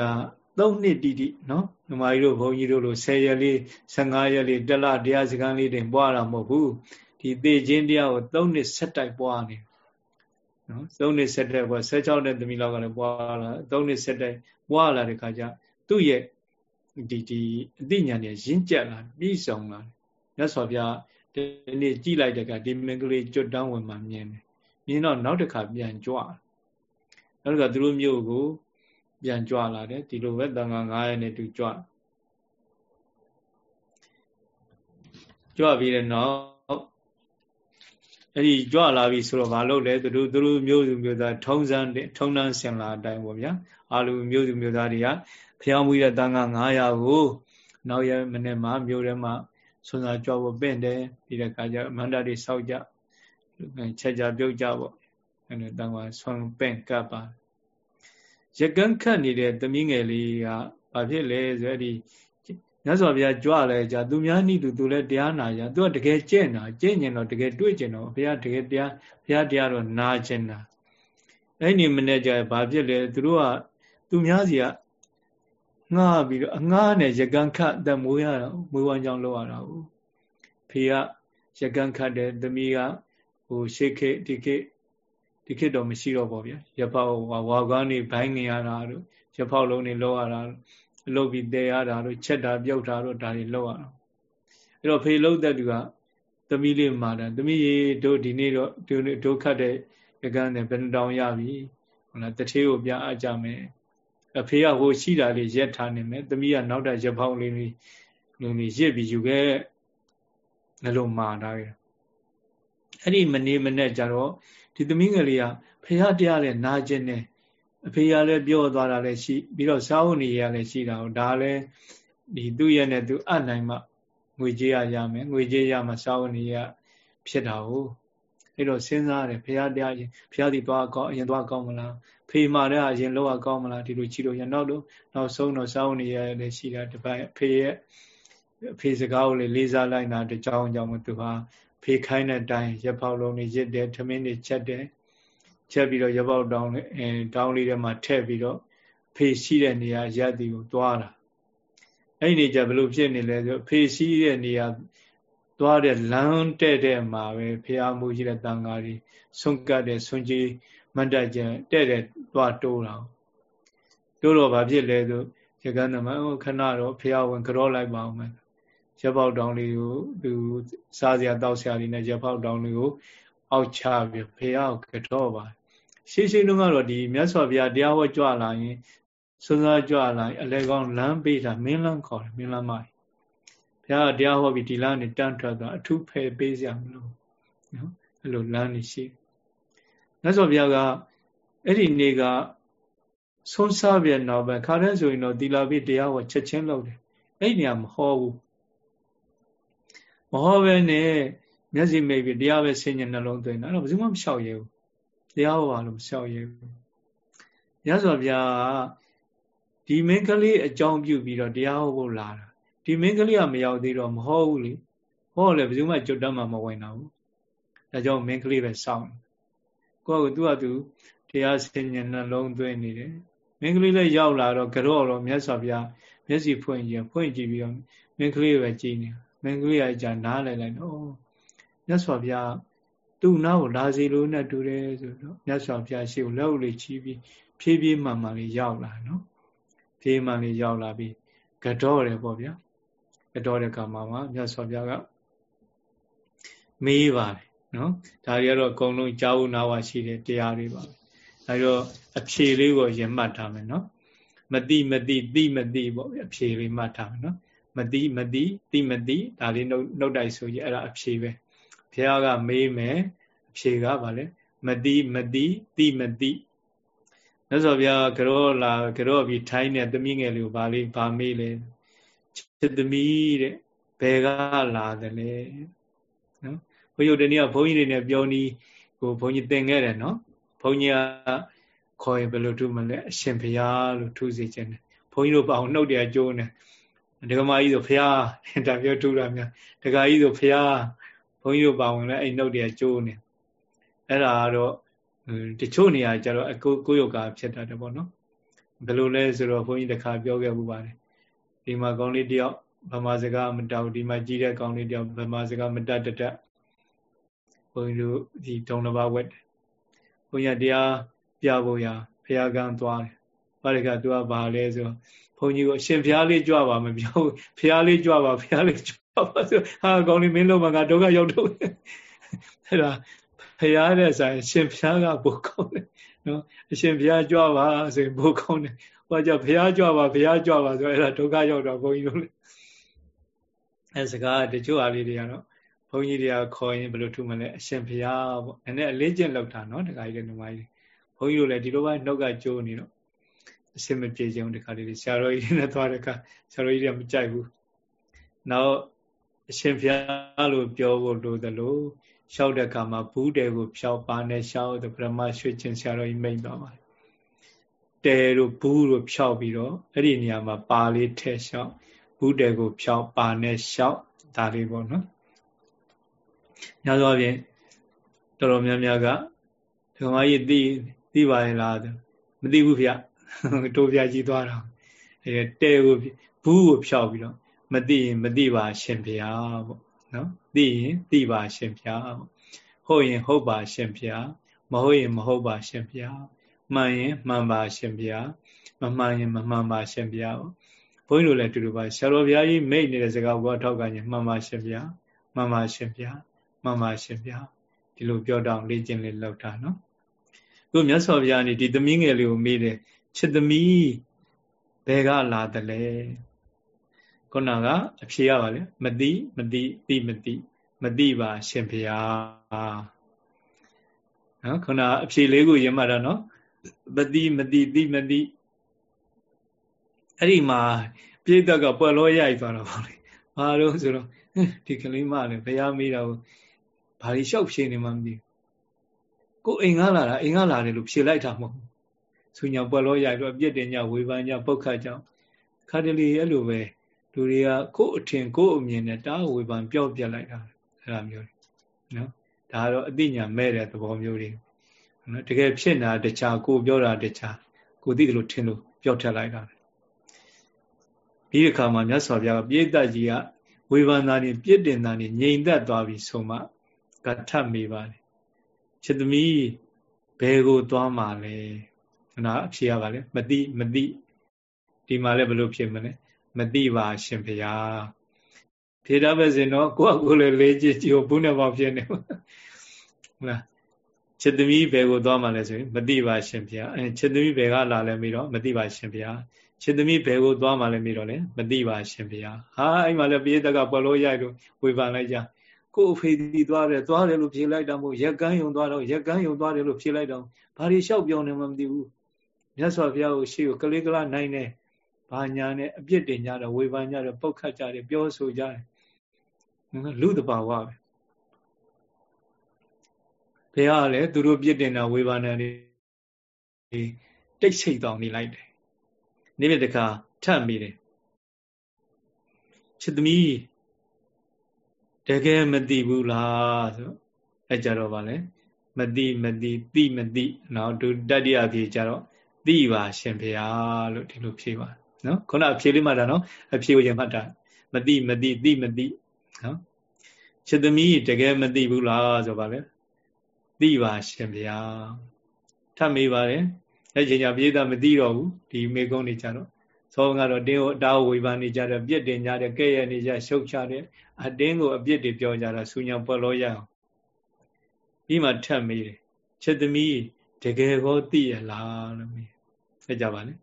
3နှစ်တိတိနော်ဓ မ္မကြီးတို့ဘုန်းကြီးတို့လို10ရက်လေး15ရက်လေးတလတရားစခန်းလေးတင်ပွားတာမဟုတ်ဘူးဒီသေခြင်းတရားကို3နှစ်ဆက်တိုက်ပွားနေနော်3နှစ်ဆက်တိုက်ပွား16နှစ်သမီးလောက်ကလည်းပွားလာ3နှစ်ဆက်တိုက်ပွားလာတဲ့ခါကျသူ့ရဲ့ဒီဒီအသိဉာဏ်နဲ့ရင့်ကျက်လာပြီးဆောင်လာမြတ်စွာဘုရားဒီနေ့ကြည်လိုက်တဲ့ကဒီမင်္ဂလေးကျွတ်တန်းဝင်မှမြင်တယ်မြင်တော့နောက်တစ်ခါပြန်ကြွနောက်တစ်ခါသူတို့မျိုးကို ပြန်ကြွလာတယ်ဒီလိုပဲတန်ခါ900နဲ့တူကြွကြွပြီးတဲ့နောက်အဲ့ဒီကြွလာပြီဆိုတော့မလုပ်လဲသူတို့သူတို့မျိုးစုမျိုးသားထုံးစံထုံးတန်းဆင်လာအတိုင်းပေါ့ဗျာအာလူမျိုးစုမျိုးသားတွေကဖျောင်းမှုတဲ့တန်ခါ900ကိုနောက်ရမနေ့မှမျိုးထဲမှာဆွမ်းစာကြွဖို့ပင့်တယ်ပြီးတဲ့အခါကျမန္တတွေစောက်ကြချက်ကြပြုတ်ကြပေါ့အဲ့လိုတန်ခါဆွမ်းပင့်ကပ်ပါ ရကန်းခတ်နေတဲ့သမီးငယ်လေးကဘာဖြစ်လဲဆိုအဲ့ဒီမြတ်စွာဘုရားကြွလဲကြသူများနိတူသူလည်းတရားနာကြသူကတကယ်ကြင့်တာကြင့်ကျင်တော့တကယ်တွေ့ကျင်တော့ဘုရားတကယ်တရားဘုရားတရားတော့နာကျင်တာအဲ့ဒီမနေ့ကျဘာဖြစ်လဲသူတို့ကသူများစီကငှားပြီးတော့အငှားနဲ့ရကန်းခတ်အသက်မွေးရတော့မွေးဝမ်းကြောင်းလောက်ရတာဟုတ်ဖေကရကန်းခတ်တဲ့သမီးကဟိုရှေခေဒီခေ ဒီခေတ်တော့မရှိတော့ပါဗျာရပောက်ဝါကောင်းနေဘိုင်းနေရတာတို့ရပောက်လုံးနေလောက်ရတာလုပ်ပြီးတည်ရတာတို့ချက်တာပြုတ်တာတို့ဒါတွေလောက်ရတာအဲ့တော့ဖေလုံးသက်သူကသမီးလေးမှာတာသမီးရေတို့ဒီနေ့တော့ဒုက္ခတဲ့ရကန်းနဲ့ဘယ်နှတောင်ရပြီဟုတ်လားတထေးကိုပြအကြမယ်အဖေကဟိုရှိတာလေးရက်ထားနေမယ်သမီးကနောက်တဲ့ရပောက်လေးလေးလူလေးရစ်ပြီးယူခဲ့လည်းလို့မှာတာခဲ့အဲ့ဒီမနေမနဲ့ကြတော့ ဒီသမီးငယ်လေးကဖះတရားလည်းနာကျင်တယ်အဖေကလည်းပြောသွားတာလည်းရှိပြီးတော့စာဝတ်နေရလည်းရှိတာဒါလည်းဒီသူ့ရဲ့နဲ့သူအပ်နိုင်မှငွေကြေးရရမယ်ငွေကြေးရမှစာဝတ်နေရဖြစ်တာဟုတ်အဲ့တော့စဉ်းစားတယ်ဖះတရားရင်ဖះဒီသွားကောင်းအရင်သွားကောင်းမလားဖေမာတဲ့အရင်လောက်ကောင်းမလားဒီလိုကြည့်လို့ရနောက်တော့နောက်ဆုံးတော့စာဝတ်နေရလည်းရှိတာတပတ်ဖေရဲ့အဖေစကားကိုလေလေးစားလိုက်တာတကြောင်ကြောင့်သူဟာ ဖေးခိုင်းတဲ့အတိုင်းရပောက်လုံးတွေရစ်တယ်ထမင်းတွေချက်တယ်ချက်ပြီးတော့ရပောက်တောင်းလေးအဲတောင်းလေးထဲမှာထည့်ပြီးတော့ဖေးရှိတဲ့နေရာရက်တီကိုသွားတာအဲ့ဒီကြဘလို့ဖြစ်နေလဲဆိုဖေးရှိတဲ့နေရာသွားတဲ့လမ်းတဲ့တဲ့မှာပဲဖះမှုရှိတဲ့တန်ဃာကြီးဆုံးကတ်တဲ့ဆွန်ကြီးမတ်တက်ကျန်တဲ့တဲ့သွားတိုးတာတိုးတော့ဘာဖြစ်လဲဆိုရကန်းသမားခဏတော့ဖះဝင်ကြောလိုက်ပါအောင်မယ် ရပောက်တောင်လေးကိုသူစားစရာတောက်စရာလေးနဲ့ရပောက်တောင်လေးကိုအောက်ချပြီးဖေရကိုကတော့ပါရှေးရှေးတုန်းကတော့ဒီမြတ်စွာဘုရားတရားဟောကြွလာရင်စွန်းစားကြွလာရင်အလဲကောင်းလမ်းပေးတာမင်းလန်းခေါ်တယ်မင်းလန်းမဘုရားတရားဟောပြီးဒီလမ်းနဲ့တန်းထွက်သွားအထုဖယ်ပေးစရာမလိုနော်အဲ့လိုလမ်းနေရှိမြတ်စွာဘုရားကအဲ့ဒီနေ့ကဆုံးစားပြနောက်ပဲခါတဲ့ဆိုရင်တော့သီလပိတရားဟောချက်ချင်းလုပ်တယ်အဲ့ဒီနေရာမဟောဘူး မဟောပဲနဲ့မျက်စိမိတ်ပြီးတရားပဲဆင်ញနှလုံးသွင်းတာအဲ့တော့ဘယ်သူမှမလျှောက်ရဘူးတရားဟောပါလို့မလျှောက်ရဘူးရသော်ဗျာဒီမင်းကလေးအကြောင်းပြုပြီးတော့တရားဟောဖို့လာတာဒီမင်းကလေးကမရောက်သေးတော့မဟုတ်ဘူးလေဟောလေဘယ်သူမှကြွတတ်မှမဝင်တော့ဘူးဒါကြောင့်မင်းကလေးပဲစောင့်ကိုကသူကသူတရားစင်ញနှလုံးသွင်းနေတယ်မင်းကလေးလည်းရောက်လာတော့ကြော့တော့မြတ်စွာဘုရားမျက်စိဖွင့်ကြည့်ဖွင့်ကြည့်ပြီးတော့မင်းကလေးပဲကြည်နေ မင်းကလေးကကြာနားလဲလိုက်တော့မြတ်စွာဘုရားသူ့နားကိုလာစီလို့နဲ့တူတယ်ဆိုတော့မြတ်စွာဘုရားရှိကိုလက်ဦးလေးချီးပြီးဖြည်းဖြည်းမှန်မှန်လေးရောက်လာနော်ဖြည်းမှန်လေးရောက်လာပြီးကြော့တယ်ပေါ့ဗျာကြော့တဲ့ကမှာမှာမြတ်စွာဘုရားကမေးပါတယ်နော်ဒါတွေကတော့အကုန်လုံးကြားဖို့နားဝရှိတဲ့တရားတွေပါပဲအဲတော့အဖြေလေးကိုရင်မှတ်ထားမယ်နော်မတိမတိတိမတိပေါ့အဖြေလေးမှတ်ထားမယ်နော် မတိမတိတိမတိဒါလေးနှုတ်နှုတ်တိုက်ဆိုရင်အဲ့ဒါအဖြေပဲဘုရားကမေးမယ်အဖြေကဗာလဲမတိမတိတိမတိမြတ်စွာဘုရားကြောလာကြောပြီးထိုင်းတဲ့သမီးငယ်လေးကိုဗာလေးဗာမေးလဲချစ်သမီးတဲ့ဘယ်ကလာတယ်လဲနော်ဘုရားတနည်းကဘုန်းကြီးတွေနဲ့ပြောနီးကိုဘုန်းကြီးသင်ခဲ့တယ်နော်ဘုန်းကြီးကခေါ်ရင်ဘယ်လိုထုမလဲအရှင်ဘုရားလို့ထုစေခြင်းတယ်ဘုန်းကြီးတို့ပေါ့နှုတ်တယ်ကြိုးနေ ဒကမာကြီးဆိုဘုရားဒါပြောထုတာများဒကာကြီးဆိုဘုရားဘုန်းကြီးတို့ပါဝင်လဲအဲ့နှုတ်တယ်ကြိုးနေအဲ့ဒါကတော့တချို့နေရာကျတော့အကိုကိုယောဂဖြစ်တတ်တယ်ပေါ့နော်ဘယ်လိုလဲဆိုတော့ဘုန်းကြီးတခါပြောခဲ့မှုပါတယ်ဒီမှာကောင်းလေးတယောက်ဗမာစကားမတောက်ဒီမှာကြီးတဲ့ကောင်းလေးတယောက်ဗမာစကားမတတ်တတ်ဘုန်းကြီးတို့ဒီဒုံတစ်ပါးဝက်တယ်ဘုန်းကြီးတရားပြဖို့ရဖះကံသွားတယ် ဘာတကသူကဘာလဲဆိုဘုန်းကြီးကိုအရှင်ဖះလေးကြွပါမပြောဘူးဖះလေးကြွပါဖះလေးကြွပါဆိုဟာကောင်းလေးမင်းလုံးမကဒုက္ခရောက်တော့အဲ့ဒါဖះတဲ့ဆိုင်ရှင်ဖះကဘိုးကောင်းတယ်နော်အရှင်ဖះကြွပါဆိုရင်ဘိုးကောင်းတယ်ဟောကြဖះကြွပါဖះကြွပါဆိုအဲ့ဒါဒုက္ခရောက်တော့ဘုန်းကြီးတို့လေအဲစကားတချို့အားလေးတွေကတော့ဘုန်းကြီးတွေကခေါ်ရင်ဘယ်လိုထုမလဲအရှင်ဘုရားပေါ့နည်းနည်းအလေးကျင့်လောက်တာနော်တခါကြီးတဲ့ညီမကြီးဘုန်းကြီးတို့လည်းဒီလိုပဲနှုတ်ကကြိုးနေတော့ အစင်မပြေကြုံတခါလေးဆရာတော်ကြီးနဲ့သွားတဲ့အခါဆရာတော်ကြီးကမကြိုက်ဘူးနောက်အရှင်ဘုရားလို့ပြောဖို့လိုသလိုလျှောက်တဲ့အခါမှာဘူးတဲကိုဖြောက်ပါနဲ့လျှောက်တဲ့ဗြဟ္မရွှေချင်းဆရာတော်ကြီးမိတ်သွားပါတယ်တဲတို့ဘူးတို့ဖြောက်ပြီးတော့အဲ့ဒီနေရာမှာပါလေးထည့်လျှောက်ဘူးတဲကိုဖြောက်ပါနဲ့လျှောက်ဒါလေးပေါ့နော်များသောအားဖြင့်တော်တော်များများကဒကမကြီးသိသိပါရဲ့လားမသိဘူးဗျ တိုးပြကြီးသွားတာအဲတဲကိုဘူးကိုဖြောက်ပြီးတော့မသိရင်မသိပါရှင်ဗျာပေါ့နော်သိရင်သိပါရှင်ဗျာပေါ့ဟုတ်ရင်ဟုတ်ပါရှင်ဗျာမဟုတ်ရင်မဟုတ်ပါရှင်ဗျာမှန်ရင်မှန်ပါရှင်ဗျာမမှန်ရင်မမှန်ပါရှင်ဗျာဘုန်းကြီးတို့လည်းတူတူပါဆရာတော်ဘုရားကြီးမိတ်နေတဲ့စကားကိုထောက်ကန်ရင်မှန်ပါရှင်ဗျာမှန်ပါရှင်ဗျာမှန်ပါရှင်ဗျာဒီလိုပြောတော့လေ့ကျင့်လေးလောက်တာနော်ခုမြတ်စွာဘုရားနေဒီသမီးငယ်လေးကိုမေးတယ် ချစ်သမီးဘယ်ကလာတယ်လဲခုနကအဖြေရပါလေမသိမသိသိမသိမသိပါရှင်ဘုရားနော်ခုနအဖြေလေးကိုရင်မှတာနော်မသိမသိသိမသိအဲ့ဒီမှာပြိတ္တကပွက်လို့ရိုက်သွားတာပေါ့လေဘာလို့ဆိုတော့ဒီကလေးမလည်းဘုရားမေးတာကိုဘာလို့ရှောက်ဖြေနေမှမသိကိုအိမ်ကလာတာအိမ်ကလာတယ်လို့ဖြေလိုက်တာမဟုတ်ဘူး ဆူညာပွက်လို့ရိုက်တော့ပြစ်တင်ကြဝေဖန်ကြပုတ်ခတ်ကြခါတလေအဲ့လိုပဲလူတွေကကိုယ့်အထင်ကိုယ့်အမြင်နဲ့တားဝေဖန်ပြော့ပြလိုက်တာအဲ့လိုမျိုးနော်ဒါကတော့အသိဉာဏ်မဲ့တဲ့သဘောမျိုးတွေနော်တကယ်ဖြစ်နေတာတခြားကိုပြောတာတခြားကိုသိတယ်လို့ထင်လို့ပြော့ထက်လိုက်တာဒီအခါမှာမြတ်စွာဘုရားကပြိဿကြီးကဝေဖန်တာနေပြစ်တင်တာနေငြိမ်သက်သွားပြီဆိုမှကထပ်မိပါလေချစ်သမီးဘယ်ကိုသွားမှာလဲ နာအဖြေရပါလေမသိမသိဒီမှာလည်းဘယ်လိုဖြစ်မလဲမသိပါရှင်ဖျားဖြေတတ်ပဲစင်တော့ကိုယ့်အကိုလည်းလေးကြည့်ကြည့်ဘုနဲ့ပေါဖြစ်နေဟုတ်လားချစ်သမီးဘယ်ကိုသွားမှာလဲဆိုရင်မသိပါရှင်ဖျားအဲချစ်သမီးဘယ်ကလာလဲပြီးတော့မသိပါရှင်ဖျားချစ်သမီးဘယ်ကိုသွားမှလဲပြီးတော့လေမသိပါရှင်ဗျာဟာအဲ့မှာလဲပိဋကပွက်လို့ရိုက်လို့ဝေဖန်လိုက်ကြကို့အဖေဒီသွားတယ်သွားတယ်လို့ဖြေလိုက်တာမဟုတ်ရက်ကန်းယုံသွားတော့ရက်ကန်းယုံသွားတယ်လို့ဖြေလိုက်တော့ဘာတွေလျှောက်ပြောနေမှမသိဘူး မြတ်စွာဘုရားကိုရှေ့ကိုကလေးကလာနိုင်နေဘာညာနဲ့အပြစ်တင်ကြတယ်ဝေဖန်ကြတယ်ပုတ်ခတ်ကြတယ်ပြောဆိုကြတယ်လူတဘာဝပဲဘုရားကလည်းသူတို့ပြစ်တင်တာဝေဖန်တယ်တိတ်ဆိတ်တောင်နေလိုက်တယ်နေ့မြတခါထပ်မိတယ်ချစ်သမီးတကယ်မသိဘူးလားဆိုအဲကြတော့ဗာလဲမသိမသိသိမသိနော်ဒုတတိယဖြေကြတော့ သိပါရှင်ဖေဟာလို့ဒီလိုဖြေပါနော်ခုနအဖြေလေးမှတာနော်အဖြေကိုရင်မှတ်တာမသိမသိသိမသိနော်ချစ်သမီးတကယ်မသိဘူးလားဆိုပါလေသိပါရှင်ဗျာထပ်မေးပါတယ်အဲ့ချိန်ကျပြေးတာမသိတော့ဘူးဒီမေကုန်းနေကြတော့သောကတော့တင်းကိုအတားဝေဖန်နေကြတယ်ပြစ်တင်ကြတယ်ကဲ့ရဲ့နေကြရှုပ်ချတယ်အတင်းကိုအပြစ်တွေပြောကြတာဆူညံပွက်လို့ရအောင်ပြီးမှထပ်မေးတယ်ချက်သမီးတကယ်ကိုသိရလားလို့မေး ဆက်ကြပါလေ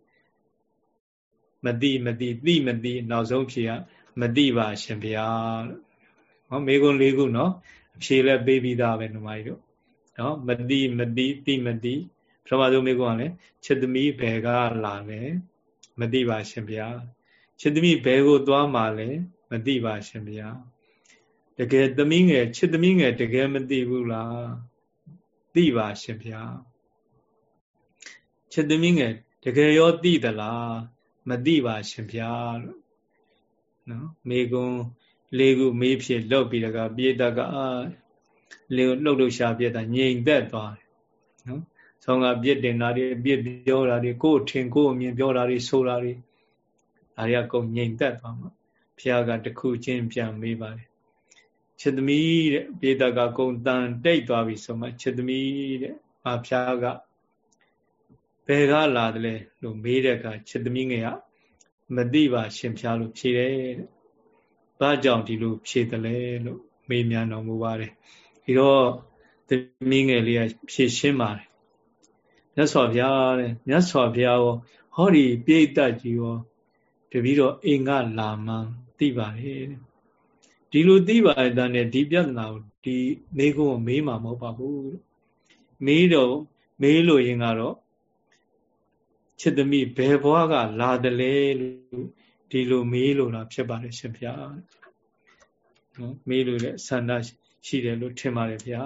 မသိမသိသိမသိနောက်ဆုံးဖြေကမသိပါရှင်ဗျာလို့ဟောမေကုန်း၄ခုနော်အဖြေလည်းပေးပြီးသားပဲညီမကြီးတို့နော်မသိမသိသိမသိပထမဆုံးမေကုန်းကလည်းချက်သမီးဘယ်ကလာလဲမသိပါရှင်ဗျာချက်သမီးဘယ်ကိုသွားမှာလဲမသိပါရှင်ဗျာတကယ်သမီးငယ်ချက်သမီးငယ်တကယ်မသိဘူးလားသိပါရှင်ဗျာချက်သမီးငယ် တကယ်ရောသိသလားမသိပါရှင်ဗျာလို့နော်မေကုံလေးခုမေးဖြစ်လောက်ပြီးတကပြေတကအာလေလှုပ်လှုပ်ရှားပြတာငြိမ်သက်သွားတယ်နော်ဆောင်းကပြစ်တင်တာတွေပြစ်ပြောတာတွေကိုယ်ထင်ကိုယ်အမြင်ပြောတာတွေဆိုတာတွေဒါတွေကကုန်ငြိမ်သက်သွားမှာဘုရားကတခုချင်းပြန်မေးပါတယ်ချစ်သမီးတဲ့ပြေတကကုံတန်တိတ်သွားပြီဆိုမှချစ်သမီးတဲ့အာဘုရားကဘ ယ်ကလာတယ်လဲလို့မေးတဲ့အခါချစ်သမီးငယ်ကမသိပါရှင်ဖျားလို့ဖြေတယ်တဲ့။ဘာကြောင့်ဒီလိုဖြေတယ်လဲလို့မေးမြန်းတော်မူပါတယ်။ဒီတော့သမီးငယ်လေးကဖြေရှင်းပါတယ်။မြတ်စွာဘုရားတဲ့မြတ်စွာဘုရားရောဟောဒီပြိတ္တကြီးရောတပီတော့အိမ်ကလာမှန်းသိပါတယ်တဲ့။ဒီလိုသိပါတဲ့တဲ့ဒီပြဿနာကိုဒီမေးခွန်းကိုမေးမှာမဟုတ်ပါဘူး။မေးတော့မေးလို့ရင်ကတော့ ချစ်သမီးဘယ်ဘဝကလာတယ်လဲလို့ဒီလိုမေးလို့တာဖြစ်ပါတယ်ရှင်ဗျာနော်မေးလို့လည်းဆန္ဒရှိတယ်လို့ထင်ပါတယ်ဗျာ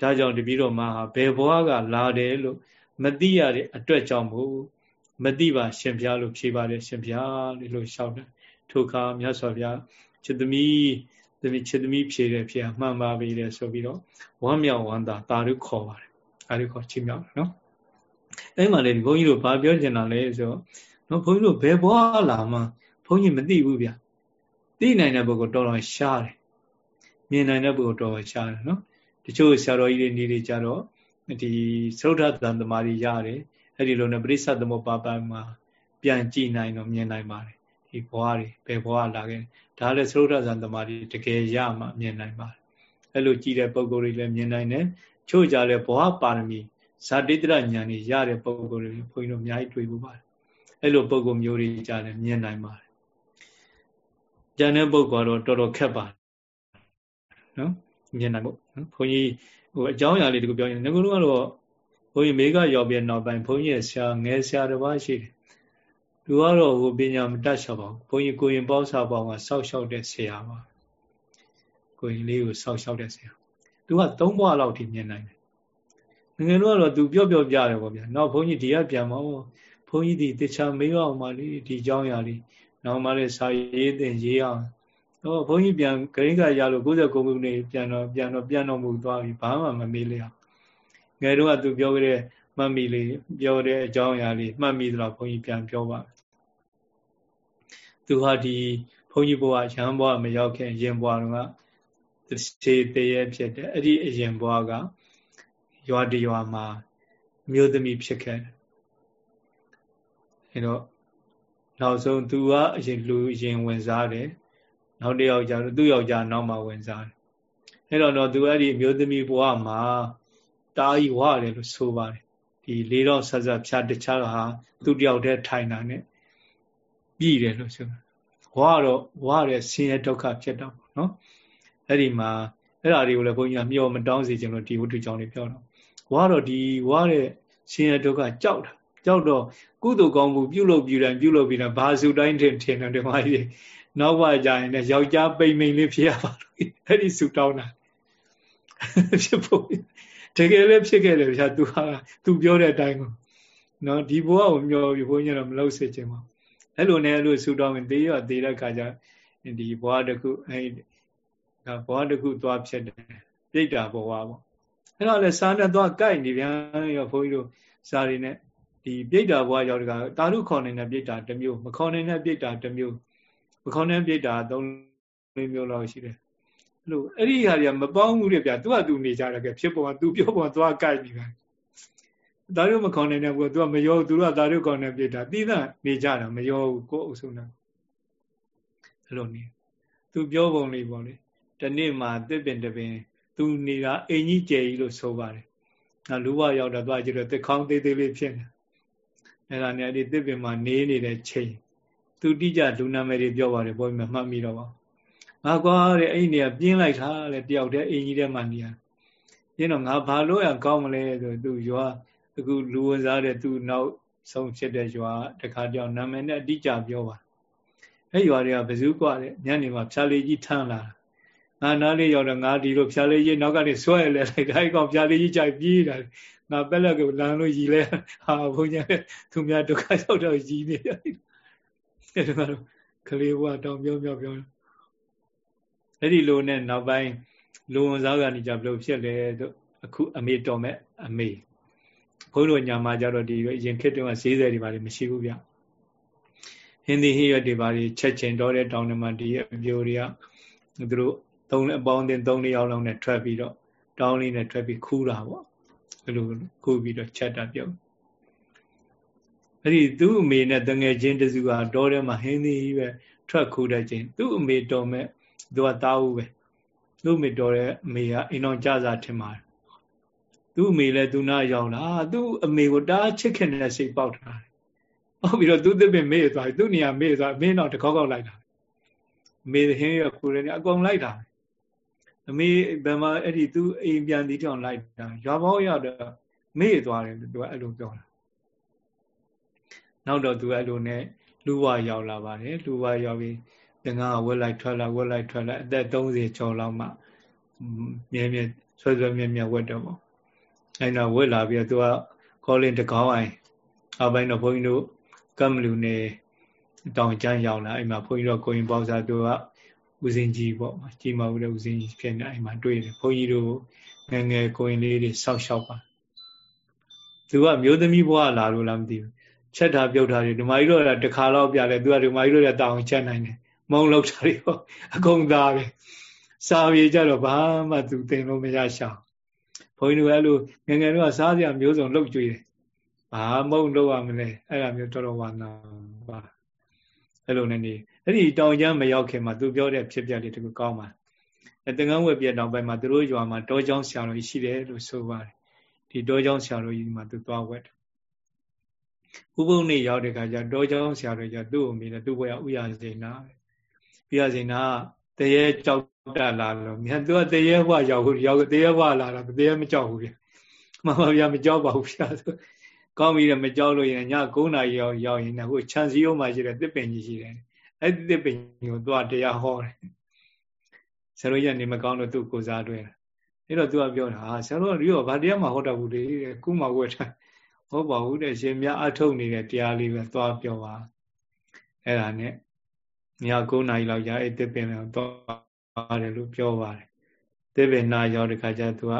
ဒါကြောင့်တပည့်တော်မှာဘယ်ဘဝကလာတယ်လို့မသိရတဲ့အတွက်ကြောင့်မို့မသိပါရှင်ဗျာလို့ဖြေပါတယ်ရှင်ဗျာလို့လျှောက်တယ်ထိုအခါမြတ်စွာဘုရားချစ်သမီးသမီးချစ်သမီးဖြေတယ်ဖြေမှန်ပါပြီလေဆိုပြီးတော့ဝမ်းမြောက်ဝမ်းသာတာရုခေါ်ပါတယ်ဒါရုခေါ်ချင်းမြောက်တယ်နော် အဲ့မှာလေဘုန်းကြီးတို့ဘာပြောချင်တာလဲဆိုတော့နော်ဘုန်းကြီးတို့ဘယ်ဘွားလာမှဘုန်းကြီးမသိဘူးဗျသိနိုင်တဲ့ပုဂ္ဂိုလ်တော်တော်ရှားတယ်မြင်နိုင်တဲ့ပုဂ္ဂိုလ်တော်တော်ရှားတယ်နော်တချို့ဆရာတော်ကြီးတွေနေနေကြတော့ဒီသုဒ္ဓသံသမารီရတယ်အဲ့ဒီလိုနဲ့ပရိစ္ဆသမုပ္ပါပမှာပြန်ကြည့်နိုင်တော့မြင်နိုင်ပါတယ်ဒီဘွားတွေဘယ်ဘွားလာခဲ့ဒါလည်းသုဒ္ဓသံသမารီတကယ်ရမှမြင်နိုင်ပါတယ်အဲ့လိုကြည့်တဲ့ပုဂ္ဂိုလ်တွေလည်းမြင်နိုင်တယ်ချို့ကြလည်းဘွားပါရမီ ဇာတိတရဉာဏ်ကြီးရတဲ့ပုံကိုယ်တွေဘုန်းကြီးတို့အများကြီးတွေ့ဖို့ပါတယ်အဲ့လိုပုံကိုယ်မျိုးတွေကြားလည်းမြင်နိုင်ပါတယ်ဉာဏ်တဲ့ပုံကတော့တော်တော်ခက်ပါတယ်နော်မြင်နိုင်ဖို့နော်ဘုန်းကြီးဟိုအကြောင်းအရာလေးတခုပြောရင်ငကုလုံးကတော့ဘုန်းကြီးမေကရောက်ပြီးနောက်ပိုင်းဘုန်းကြီးရဲ့ဆရာငယ်ဆရာတစ်ပါးရှိတယ်သူကတော့ဟိုပညာမတတ်ချပါဘူးဘုန်းကြီးကိုရင်ပေါစာပေါင်းကစောက်ရှောက်တဲ့ဆရာပါကိုရင်လေးကိုစောက်ရှောက်တဲ့ဆရာသူက၃ဘွားလောက်ထိမြင်နိုင်တယ် ငယ်တော့တော့သူပြော့ပြော့ပြတယ်ပေါ့ဗျာနောက်ဘုန်းကြီးဒီကပြန်မအောင်ဘုန်းကြီးဒီတခြားမေးအောင်ပါလေဒီเจ้าရာလေးနောက်မှလည်းစာရေးတင်ရေးအောင်တော့ဘုန်းကြီးပြန်ဂရိကရလို့69ခုနှစ်ပြန်တော့ပြန်တော့ပြန်တော့မူသွားပြီဘာမှမမေးလေအောင်ငယ်တော့ကသူပြောကြတဲ့မှတ်မိလေးပြောတဲ့အကြောင်းအရာလေးမှတ်မိသလားဘုန်းကြီးပြန်ပြောပါသူဟာဒီဘုန်းကြီးဘဝရဟန်းဘဝမရောက်ခင်ရင်ဘဝတော့ကသေသေးရဲ့ဖြစ်တယ်အဲ့ဒီအရင်ဘဝက ရွာတရွာမှာမျိုးသမီးဖြစ်ခဲ့တယ်အဲတော့နောက်ဆုံးသူကအရင်လူရင်ဝင်စားတယ်နောက်တစ်ယောက်ကျတော့သူ့ယောက်ျားနောက်မှဝင်စားတယ်အဲတော့တော့သူအဲ့ဒီမျိုးသမီးဘဝမှာတာကြီးဝရတယ်လို့ဆိုပါတယ်ဒီလေးတော့ဆက်ဆက်ဖြာတခြားဟာသူတယောက်တည်းထိုင်တာနဲ့ပြည်တယ်လို့ဆိုတာဝါတော့ဝါတဲ့ဆင်းရဲဒုက္ခဖြစ်တော့နော်အဲ့ဒီမှာအဲ့ဒါတွေကိုလည်းဘုန်းကြီးကမျှော်မတောင်းစေချင်လို့ဒီဝတ္ထုကြောင့်လေးပြောတော့ ဝါတော့ဒီဝါတဲ့ရှင်ရဒုက္ခကြောက်တာကြောက်တော့ကုသိုလ်ကောင်းမှုပြုလုပ်ပြီးတိုင်းပြုလုပ်ပြီးတိုင်းဘာစုတိုင်းထင်ထင်တယ်ဒီမကြီးနောက်ဘကြရင်လည်းယောက်ျားပိန်မိန်လေးဖြစ်ရပါလို့အဲ့ဒီစုတောင်းတာဖြစ်ဖို့တကယ်လည်းဖြစ်ခဲ့တယ်ဗျာ तू ဟာ तू ပြောတဲ့အတိုင်းကိုနော်ဒီဘဝကိုမျောပြီးဘုန်းကြီးတော့မလုပ်စေချင်ပါအဲ့လိုနဲ့အဲ့လိုဆူတောင်းရင်တေးရတေးတဲ့ခါကျဒီဘဝတခုအဲဒါဘဝတခုသွားဖြစ်တယ်ပြိတ္တာဘဝပေါ့ အဲ့တော့လေစာနဲ့သွားကြိုက်နေပြန်ရောဘုန်းကြီးတို့စာတွေနဲ့ဒီပြိတ္တာဘဝရောက်တကတာရုခေါ်နေတဲ့ပြိတ္တာတစ်မျိုးမခေါ်နေတဲ့ပြိတ္တာတစ်မျိုးမခေါ်နေတဲ့ပြိတ္တာသုံးလေးမျိုးလောက်ရှိတယ်အဲ့လိုအဲ့ဒီဟာတွေကမပေါင်းဘူးလေဗျာသူကသူနေကြတယ်ကဖြစ်ပေါ်သူပြောပေါ်သွားကြိုက်နေတာဒါရုမခေါ်နေတဲ့ဘုရားသူကမရောသူတို့ကဒါရုခေါ်နေပြိတ္တာတိသနေကြတာမရောဘူးကိုယ်အုပ်စုနဲ့အဲ့လိုနေသူပြောပုံလေးပေါ့လေတနေ့မှတစ်ပင်တပင် သူနေတာအင်ကြီးကျယ်ကြီးလို့ဆိုပါတယ်။နောက်လူဘရောက်တော့သွားကြည့်တော့တစ်ခေါင်းသေးသေးလေးဖြစ်နေ။အဲ့ဒါနဲ့အဲ့ဒီတစ်ပင်မှာနေနေတဲ့ချိန်သူတိကျလူနာမည်တွေပြောပါတယ်ဘုရားမမှတ်မိတော့ပါဘူး။ငါကွာတဲ့အဲ့ဒီနေရာပြင်းလိုက်တာလေတယောက်တည်းအင်ကြီးထဲမှာနေရ။ပြင်းတော့ငါဘာလို့ရကောင်းမလဲဆိုသူရွာအခုလူဝင်စားတဲ့သူနောက်ဆုံးဖြစ်တဲ့ရွာတခါတယောက်နာမည်နဲ့အတိကျပြောပါအဲ့ရွာတွေကဘယ်သူกว่าတဲ့ညနေမှာဖြာလေးကြီးထမ်းလာ ငါနားလေးရောက်တော့ငါဒီလိုဖြာလေးကြီးနောက်ကနေဆွဲလဲလိုက်ဒါကောင်ဖြာလေးကြီးကြိုက်ပြေးတာငါပက်လက်ကလမ်းလို့ရီလဲဟာဘုန်းကြီးသူများဒုက္ခရောက်တော့ရီနေတယ်အဲ့ဒါကတော့ကလေးဘွားတောင်ပြောပြောပြောအဲ့ဒီလိုနဲ့နောက်ပိုင်းလူဝန်စားကနေကြဘလို့ဖြစ်လဲတို့အခုအမေတော်မဲ့အမေဘုန်းတော်ညာမှာကြတော့ဒီရင်ခစ်တုန်းကဈေးဆယ်တွေပါလေမရှိဘူးဗျဟင်းသီးဟိရတွေပါလေချက်ချင်တော့တဲ့တောင်တွေမှာဒီအပြိုတွေကသူတို့ သုံးအပေါင်းအသင်းသုံးလေးယောက်လောက်နဲ့ထွက်ပြီးတော့တောင်းလေးနဲ့ထွက်ပြီးခူးတာပေါ့အဲ့လိုခူးပြီးတော့ချက်တာပြုတ်အဲ့ဒီသူ့အမေနဲ့တငယ်ချင်းတစုကတောထဲမှာဟင်းသီးပဲထွက်ခူးတဲ့ချင်းသူ့အမေတော်မဲ့သူကတားဦးပဲသူ့အမေတော်တဲ့အမေကအိမ်အောင်ကြစားထင်ပါတယ်သူ့အမေလည်းသူနာရောက်လာသူ့အမေကိုတားချစ်ခင်တဲ့စိတ်ပေါက်ထားတယ်ဟုတ်ပြီးတော့သူ့သစ်ပင်မေ့သွားပြီသူ့နေရာမေ့သွားမင်းတော့တကောက်ကောက်လိုက်တာမေဟင်းရခူရနေအကုန်လိုက်တာ အမေဘယ်မှာအဲ့ဒီသူအိမ်ပြန်တီးတောင်လိုက်တာရွာပေါင်းရောက်တော့မေ့သွားတယ်သူကအဲ့လိုပြောတာနောက်တော့သူအဲ့လိုနဲ့လူဝရောက်လာပါတယ်လူဝရောက်ပြီးငငါဝက်လိုက်ထွက်လာဝက်လိုက်ထွက်လာအသက်30ကျော်လောက်မှမြဲမြဲဆွဲဆွဲမြဲမြဲဝက်တော့ပေါ့အဲ့တော့ဝက်လာပြီးတော့သူကခေါ်လင်းတကောင်းအိုင်အပိုင်းတော့ဘုန်းကြီးတို့ကမ္မလူနေတောင်ကျမ်းရောက်လာအဲ့မှာဘုန်းကြီးတို့ကိုရင်ပေါစားသူက ဦးစင်ကြီးပေါ့ကြီးမဟုတ်တဲ့ဦးစင်ကြီးဖြစ်နေအဲ့မှာတွေ့တယ်ဘုန်းကြီးတို့ငငယ်ကိုရင်လေးတွေစောက်ရှောက်ပါသူကမျိုးသမီးဘဝလာလို့လားမသိဘူးချက်တာပြုတ်တာတွေဓမ္မကြီးတို့ကတခါတော့ပြတယ်သူကဓမ္မကြီးတို့ကတောင်းချက်နိုင်တယ်မုံလောက်တာတွေဟောအကုန်သားပဲစာပြေကြတော့ဘာမှသူသင်လို့မရရှာဘုန်းကြီးတို့အဲ့လိုငငယ်တို့ကစားစရာမျိုးစုံလှုပ်ကြွေးတယ်ဘာမုံလုပ်ရမလဲအဲ့ဒါမျိုးတော်တော်ဝါနာပါ အဲ့လိုနဲ့နေအဲ့ဒီတောင်ကျမ်းမရောက်ခင်မှာသူပြောတဲ့ဖြစ်ပျက်လေးတခုကောင်းပါအတင်ကန်းဝက်ပြတောင်ပိုင်းမှာသူတို့ရွာမှာတောချောင်းဆရာတော်ကြီးရှိတယ်လို့ဆိုပါတယ်ဒီတောချောင်းဆရာတော်ကြီးမှာသူသွားဝက်ဥပုံနေရောက်တဲ့ခါကျတောချောင်းဆရာတော်ကြီးကသူ့ကိုမြင်တယ်သူ့ဘွယ်ကဥရစိန်နာဥရစိန်နာတရေကြောက်တလာလို့မြန်သူကတရေဘွားရောက်ရောက်တရေဘွားလာတာတရေမကြောက်ဘူးဗျမမဗျာမကြောက်ပါဘူးဗျာဆို ကောင်းပြီလေမကြောက်လို့ရင်ည9နာရီရောက်ရောက်ရင်ဟိုခြံစည်းအောင်မှရှိတဲ့တစ်ပင်ကြီးရှိတယ်အဲ့ဒီတစ်ပင်ကိုသွားတရားဟောတယ်ဆရာတို့ရနေမကောင်းလို့သူ့ကိုစားတွေ့တယ်အဲ့တော့သူကပြောတာဟာဆရာတို့ကရောဗာတရားမှဟောတတ်ဘူးလေကုမဝက်ထားဟုတ်ပါဘူးတဲ့ရှင်မြအထုတ်နေတဲ့တရားလေးပဲသွားပြောပါအဲ့ဒါနဲ့ည9နာရီလောက်ရအဲ့တစ်ပင်ကိုသွားတယ်လို့ပြောပါတယ်တစ်ပင်နာရောက်တဲ့ခါကျသူက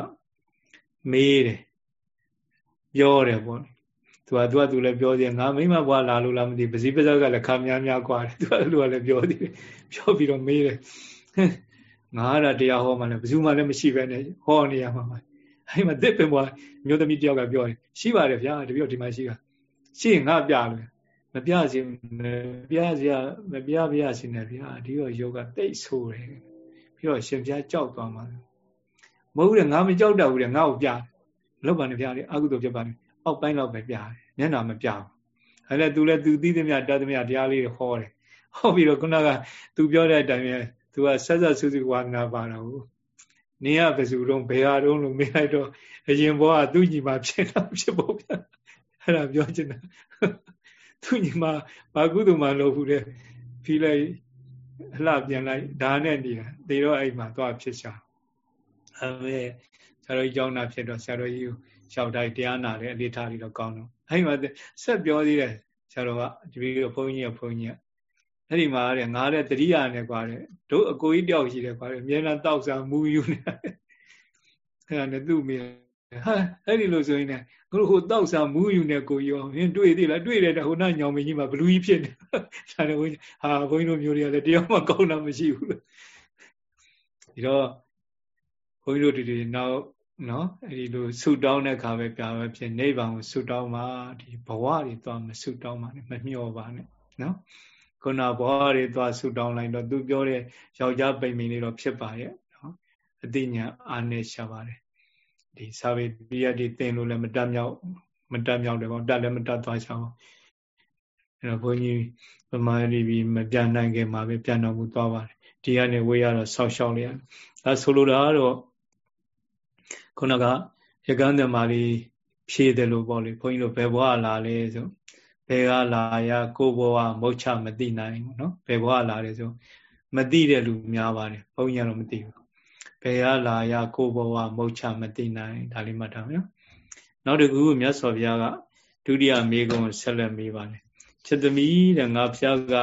မေးတယ်ပြောတယ်ပေါ့ သူကသူကသူလည်းပြောသေးငါမိမဘွားလာလို့လားမသိပစီပဇက်ကလည်းခါများများกว่าတယ်သူကလူကလည်းပြောသေးတယ်ပြောပြီးတော့မေးတယ်ငါကတရားဟောမှလည်းဘယ်သူမှလည်းမရှိပဲနဲ့ဟောနေရမှာပါအဲ့မှာတစ်ပင်ဘွားမျိုးသမီးတယောက်ကပြောတယ်ရှိပါတယ်ဗျာတပြည့်ဒီမှာရှိတာရှိရင်ငါပြလို့မပြစီမပြစီမပြပြစီနဲ့ဗျာဒီတော့ယောဂတိတ်ဆိုးတယ်ပြီးတော့ရှင်ပြကြောက်သွားမှာမဟုတ်ဘူးငါမကြောက်တတ်ဘူးလေငါ့ကိုပြလောက်ပါနဲ့ဗျာလေအကုသိုလ်ဖြစ်ပါနဲ့ အောက်ပိုင်းလောက်ပဲပြတယ်မျက်နှာမပြဘူးအဲလည်း तू လည်း तू သိသမျှတတ်သမျှတရားလေးတွေဟောတယ်ဟောပြီးတော့ခုနက तू ပြောတဲ့အတိုင်းပဲ तू ကဆက်ဆက်ဆူဆူဝါနာပါတော့ဘူးနင်းကဘယ်သူတော့ဘယ်ဟာတော့လို့မေးလိုက်တော့အရင်ဘောကသူ့ညီမဖြစ်တာဖြစ်ဖို့ဗျအဲ့ဒါပြောချင်တာသူ့ညီမဘာကုသိုလ်မှလုပ်ဘူးတဲ့ဖြီးလိုက်အလှပြန်လိုက်ဒါနဲ့နေတာတေတော့အဲ့မှာသွားဖြစ်ချာအဲဆရာတော်ကြီးကြောင်းတာဖြစ်တော့ဆရာတော်ကြီးကို လျှောက်တိုင်းတရားနာတယ်အလေးထားပြီးတော့ကောင်းတော့အဲဒီမှာဆက်ပြောသေးတယ်ဆရာတော်ကဒီပြီးတော့ဘုန်းကြီးကဘုန်းကြီးကအဲ့ဒီမှာတဲ့ငါတဲ့တတိယနဲ့ကွာတဲ့တို့အကိုကြီးတယောက်ရှိတယ်ကွာတဲ့အမြဲတမ်းတောက်စားမူယူနေတယ်အဲ့ဒါနဲ့သူ့မိဟာအဲ့ဒီလိုဆိုရင်လည်းကိုဟိုတောက်စားမူယူနေကိုရောမင်းတွေ့သေးလားတွေ့တယ်တဟိုနာညောင်မင်းကြီးမှာဘလူးကြီးဖြစ်နေဒါနဲ့ဘုန်းကြီးဟာဘုန်းကြီးတို့မျိုးတွေကလည်းတရားမှကောင်းတာမရှိဘူးလို့ဒီတော့ဘုန်းကြီးတို့ဒီနောက် နော်အဲ့ဒီလိုဆူတောင်းတဲ့အခါပဲပြပဲဖြစ်နိဗ္ဗာန်ကိုဆူတောင်းပါဒီဘဝတွေသွားမဆူတောင်းပါနဲ့မမျှော်ပါနဲ့နော်ခုနဘဝတွေသွားဆူတောင်းလိုက်တော့သူပြောတဲ့ယောက်ျားပိန်ပိန်လေးတော့ဖြစ်ပါရဲ့နော်အတိညာအာနေရှာပါတယ်ဒီစာပေပိယတိသင်လို့လည်းမတတ်မြောက်မတတ်မြောက်တယ်ပေါ့တတ်လည်းမတတ်သွားချအောင်အဲ့တော့ဘုန်းကြီးဗမာရီပြီးမပြန်နိုင်ခင်မှာပဲပြန်တော်မူသွားပါတယ်ဒီကနေဝေးရတော့ဆောက်ရှောက်လိုက်ရတယ်အဲဆိုလိုတာကတော့ ခုနကရကန်းသမားလေးဖြည့်တယ်လို့ပေါ့လေဘုန်းကြီးတို့ဘယ်ဘဝလာလဲဆိုဘယ်ကလာရကိုဘဝမုတ်ချမသိနိုင်ဘူးနော်ဘယ်ဘဝလာလဲဆိုမသိတဲ့လူများပါတယ်ဘုန်းကြီးကတော့မသိဘူးဘယ်ကလာရကိုဘဝမုတ်ချမသိနိုင်ဒါလေးမှတ်ထားမယ်နော်နောက်တစ်ခုမြတ်စွာဘုရားကဒုတိယမေကုံဆက်လက်မေးပါတယ်ချက်သမီးတဲ့ငါဘုရားက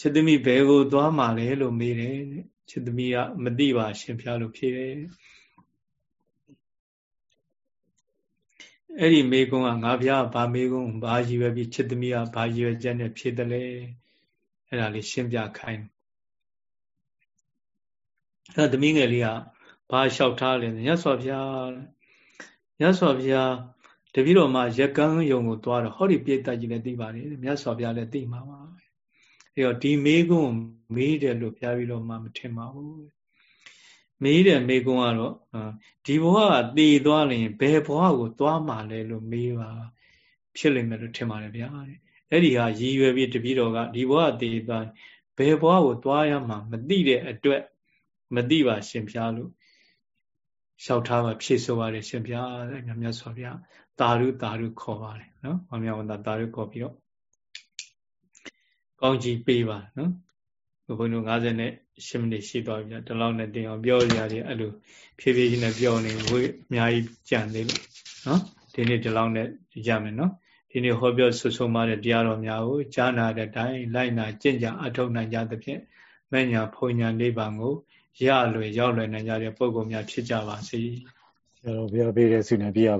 ချက်သမီးဘယ်ကိုသွားမှာလဲလို့မေးတယ်ချက်သမီးကမသိပါရှင်ဘုရားလို့ဖြေတယ် အဲ့ဒီမေကုံကငါဘုရားဘာမေကုံဘာရည်ပဲပြီးချက်သမီးကဘာရည်ပဲချက်နဲ့ဖြေတယ်လေအဲ့ဒါလေးရှင်းပြခိုင်းအဲ့သမီးငယ်လေးကဘာလျှောက်ထားလဲညဆော်ဘုရားညဆော်ဘုရားတပည့်တော်မှရက်ကန်းယုံကိုသွားတော့ဟောဒီပြိတ္တကြီးလည်းသိပါတယ်မြတ်စွာဘုရားလည်းသိမှာပါပဲအဲတော့ဒီမေကုံမေးတယ်လို့ဘုရားပြီးတော့မှမထင်ပါဘူး မေးတဲ့မေကုံကတော့ဒီဘဝကတည်သွားရင်ဘယ်ဘဝကိုသွားမှာလဲလို့မေးပါဖြစ်လိမ့်မယ်လို့ထင်ပါတယ်ဗျာအဲ့ဒီဟာရည်ရွယ်ပြီးတပည့်တော်ကဒီဘဝတည်သွားဘယ်ဘဝကိုသွားရမှာမသိတဲ့အတွက်မသိပါရှင်ဖျားလို့လျှောက်ထားပါဖြည့်ဆိုပါတယ်ရှင်ဖျားတဲ့မြတ်စွာဘုရားတာရုတာရုခေါ်ပါတယ်နော်။မမြောင်တာတာရုခေါ်ပြီးတော့ကောင်းကြီးပေးပါနော်။ ဘုန်းကြီးတို့50နဲ့10မိနစ်ရှိသွားပြီ။ဒီလောက်နဲ့တင်အောင်ပြောကြရတယ်အဲ့လိုဖြည်းဖြည်းချင်းနဲ့ပြောနေဝေးအများကြီးကြံသေးလို့နော်။ဒီနေ့ဒီလောက်နဲ့ကြမယ်နော်။ဒီနေ့ဟောပြောဆွဆုံးမတဲ့တရားတော်များကိုကြားနာတဲ့အတိုင်းလိုက်နာကျင့်ကြအထောက်နိုင်ကြသဖြင့်မညာဖုန်ညာလေးပါကိုရလွယ်ရောက်လွယ်နိုင်ကြတဲ့ပုဂ္ဂိုလ်များဖြစ်ကြပါစေ။ဆရာတော်ဘုရားပေးတဲ့ဆုနဲ့ပြရပါ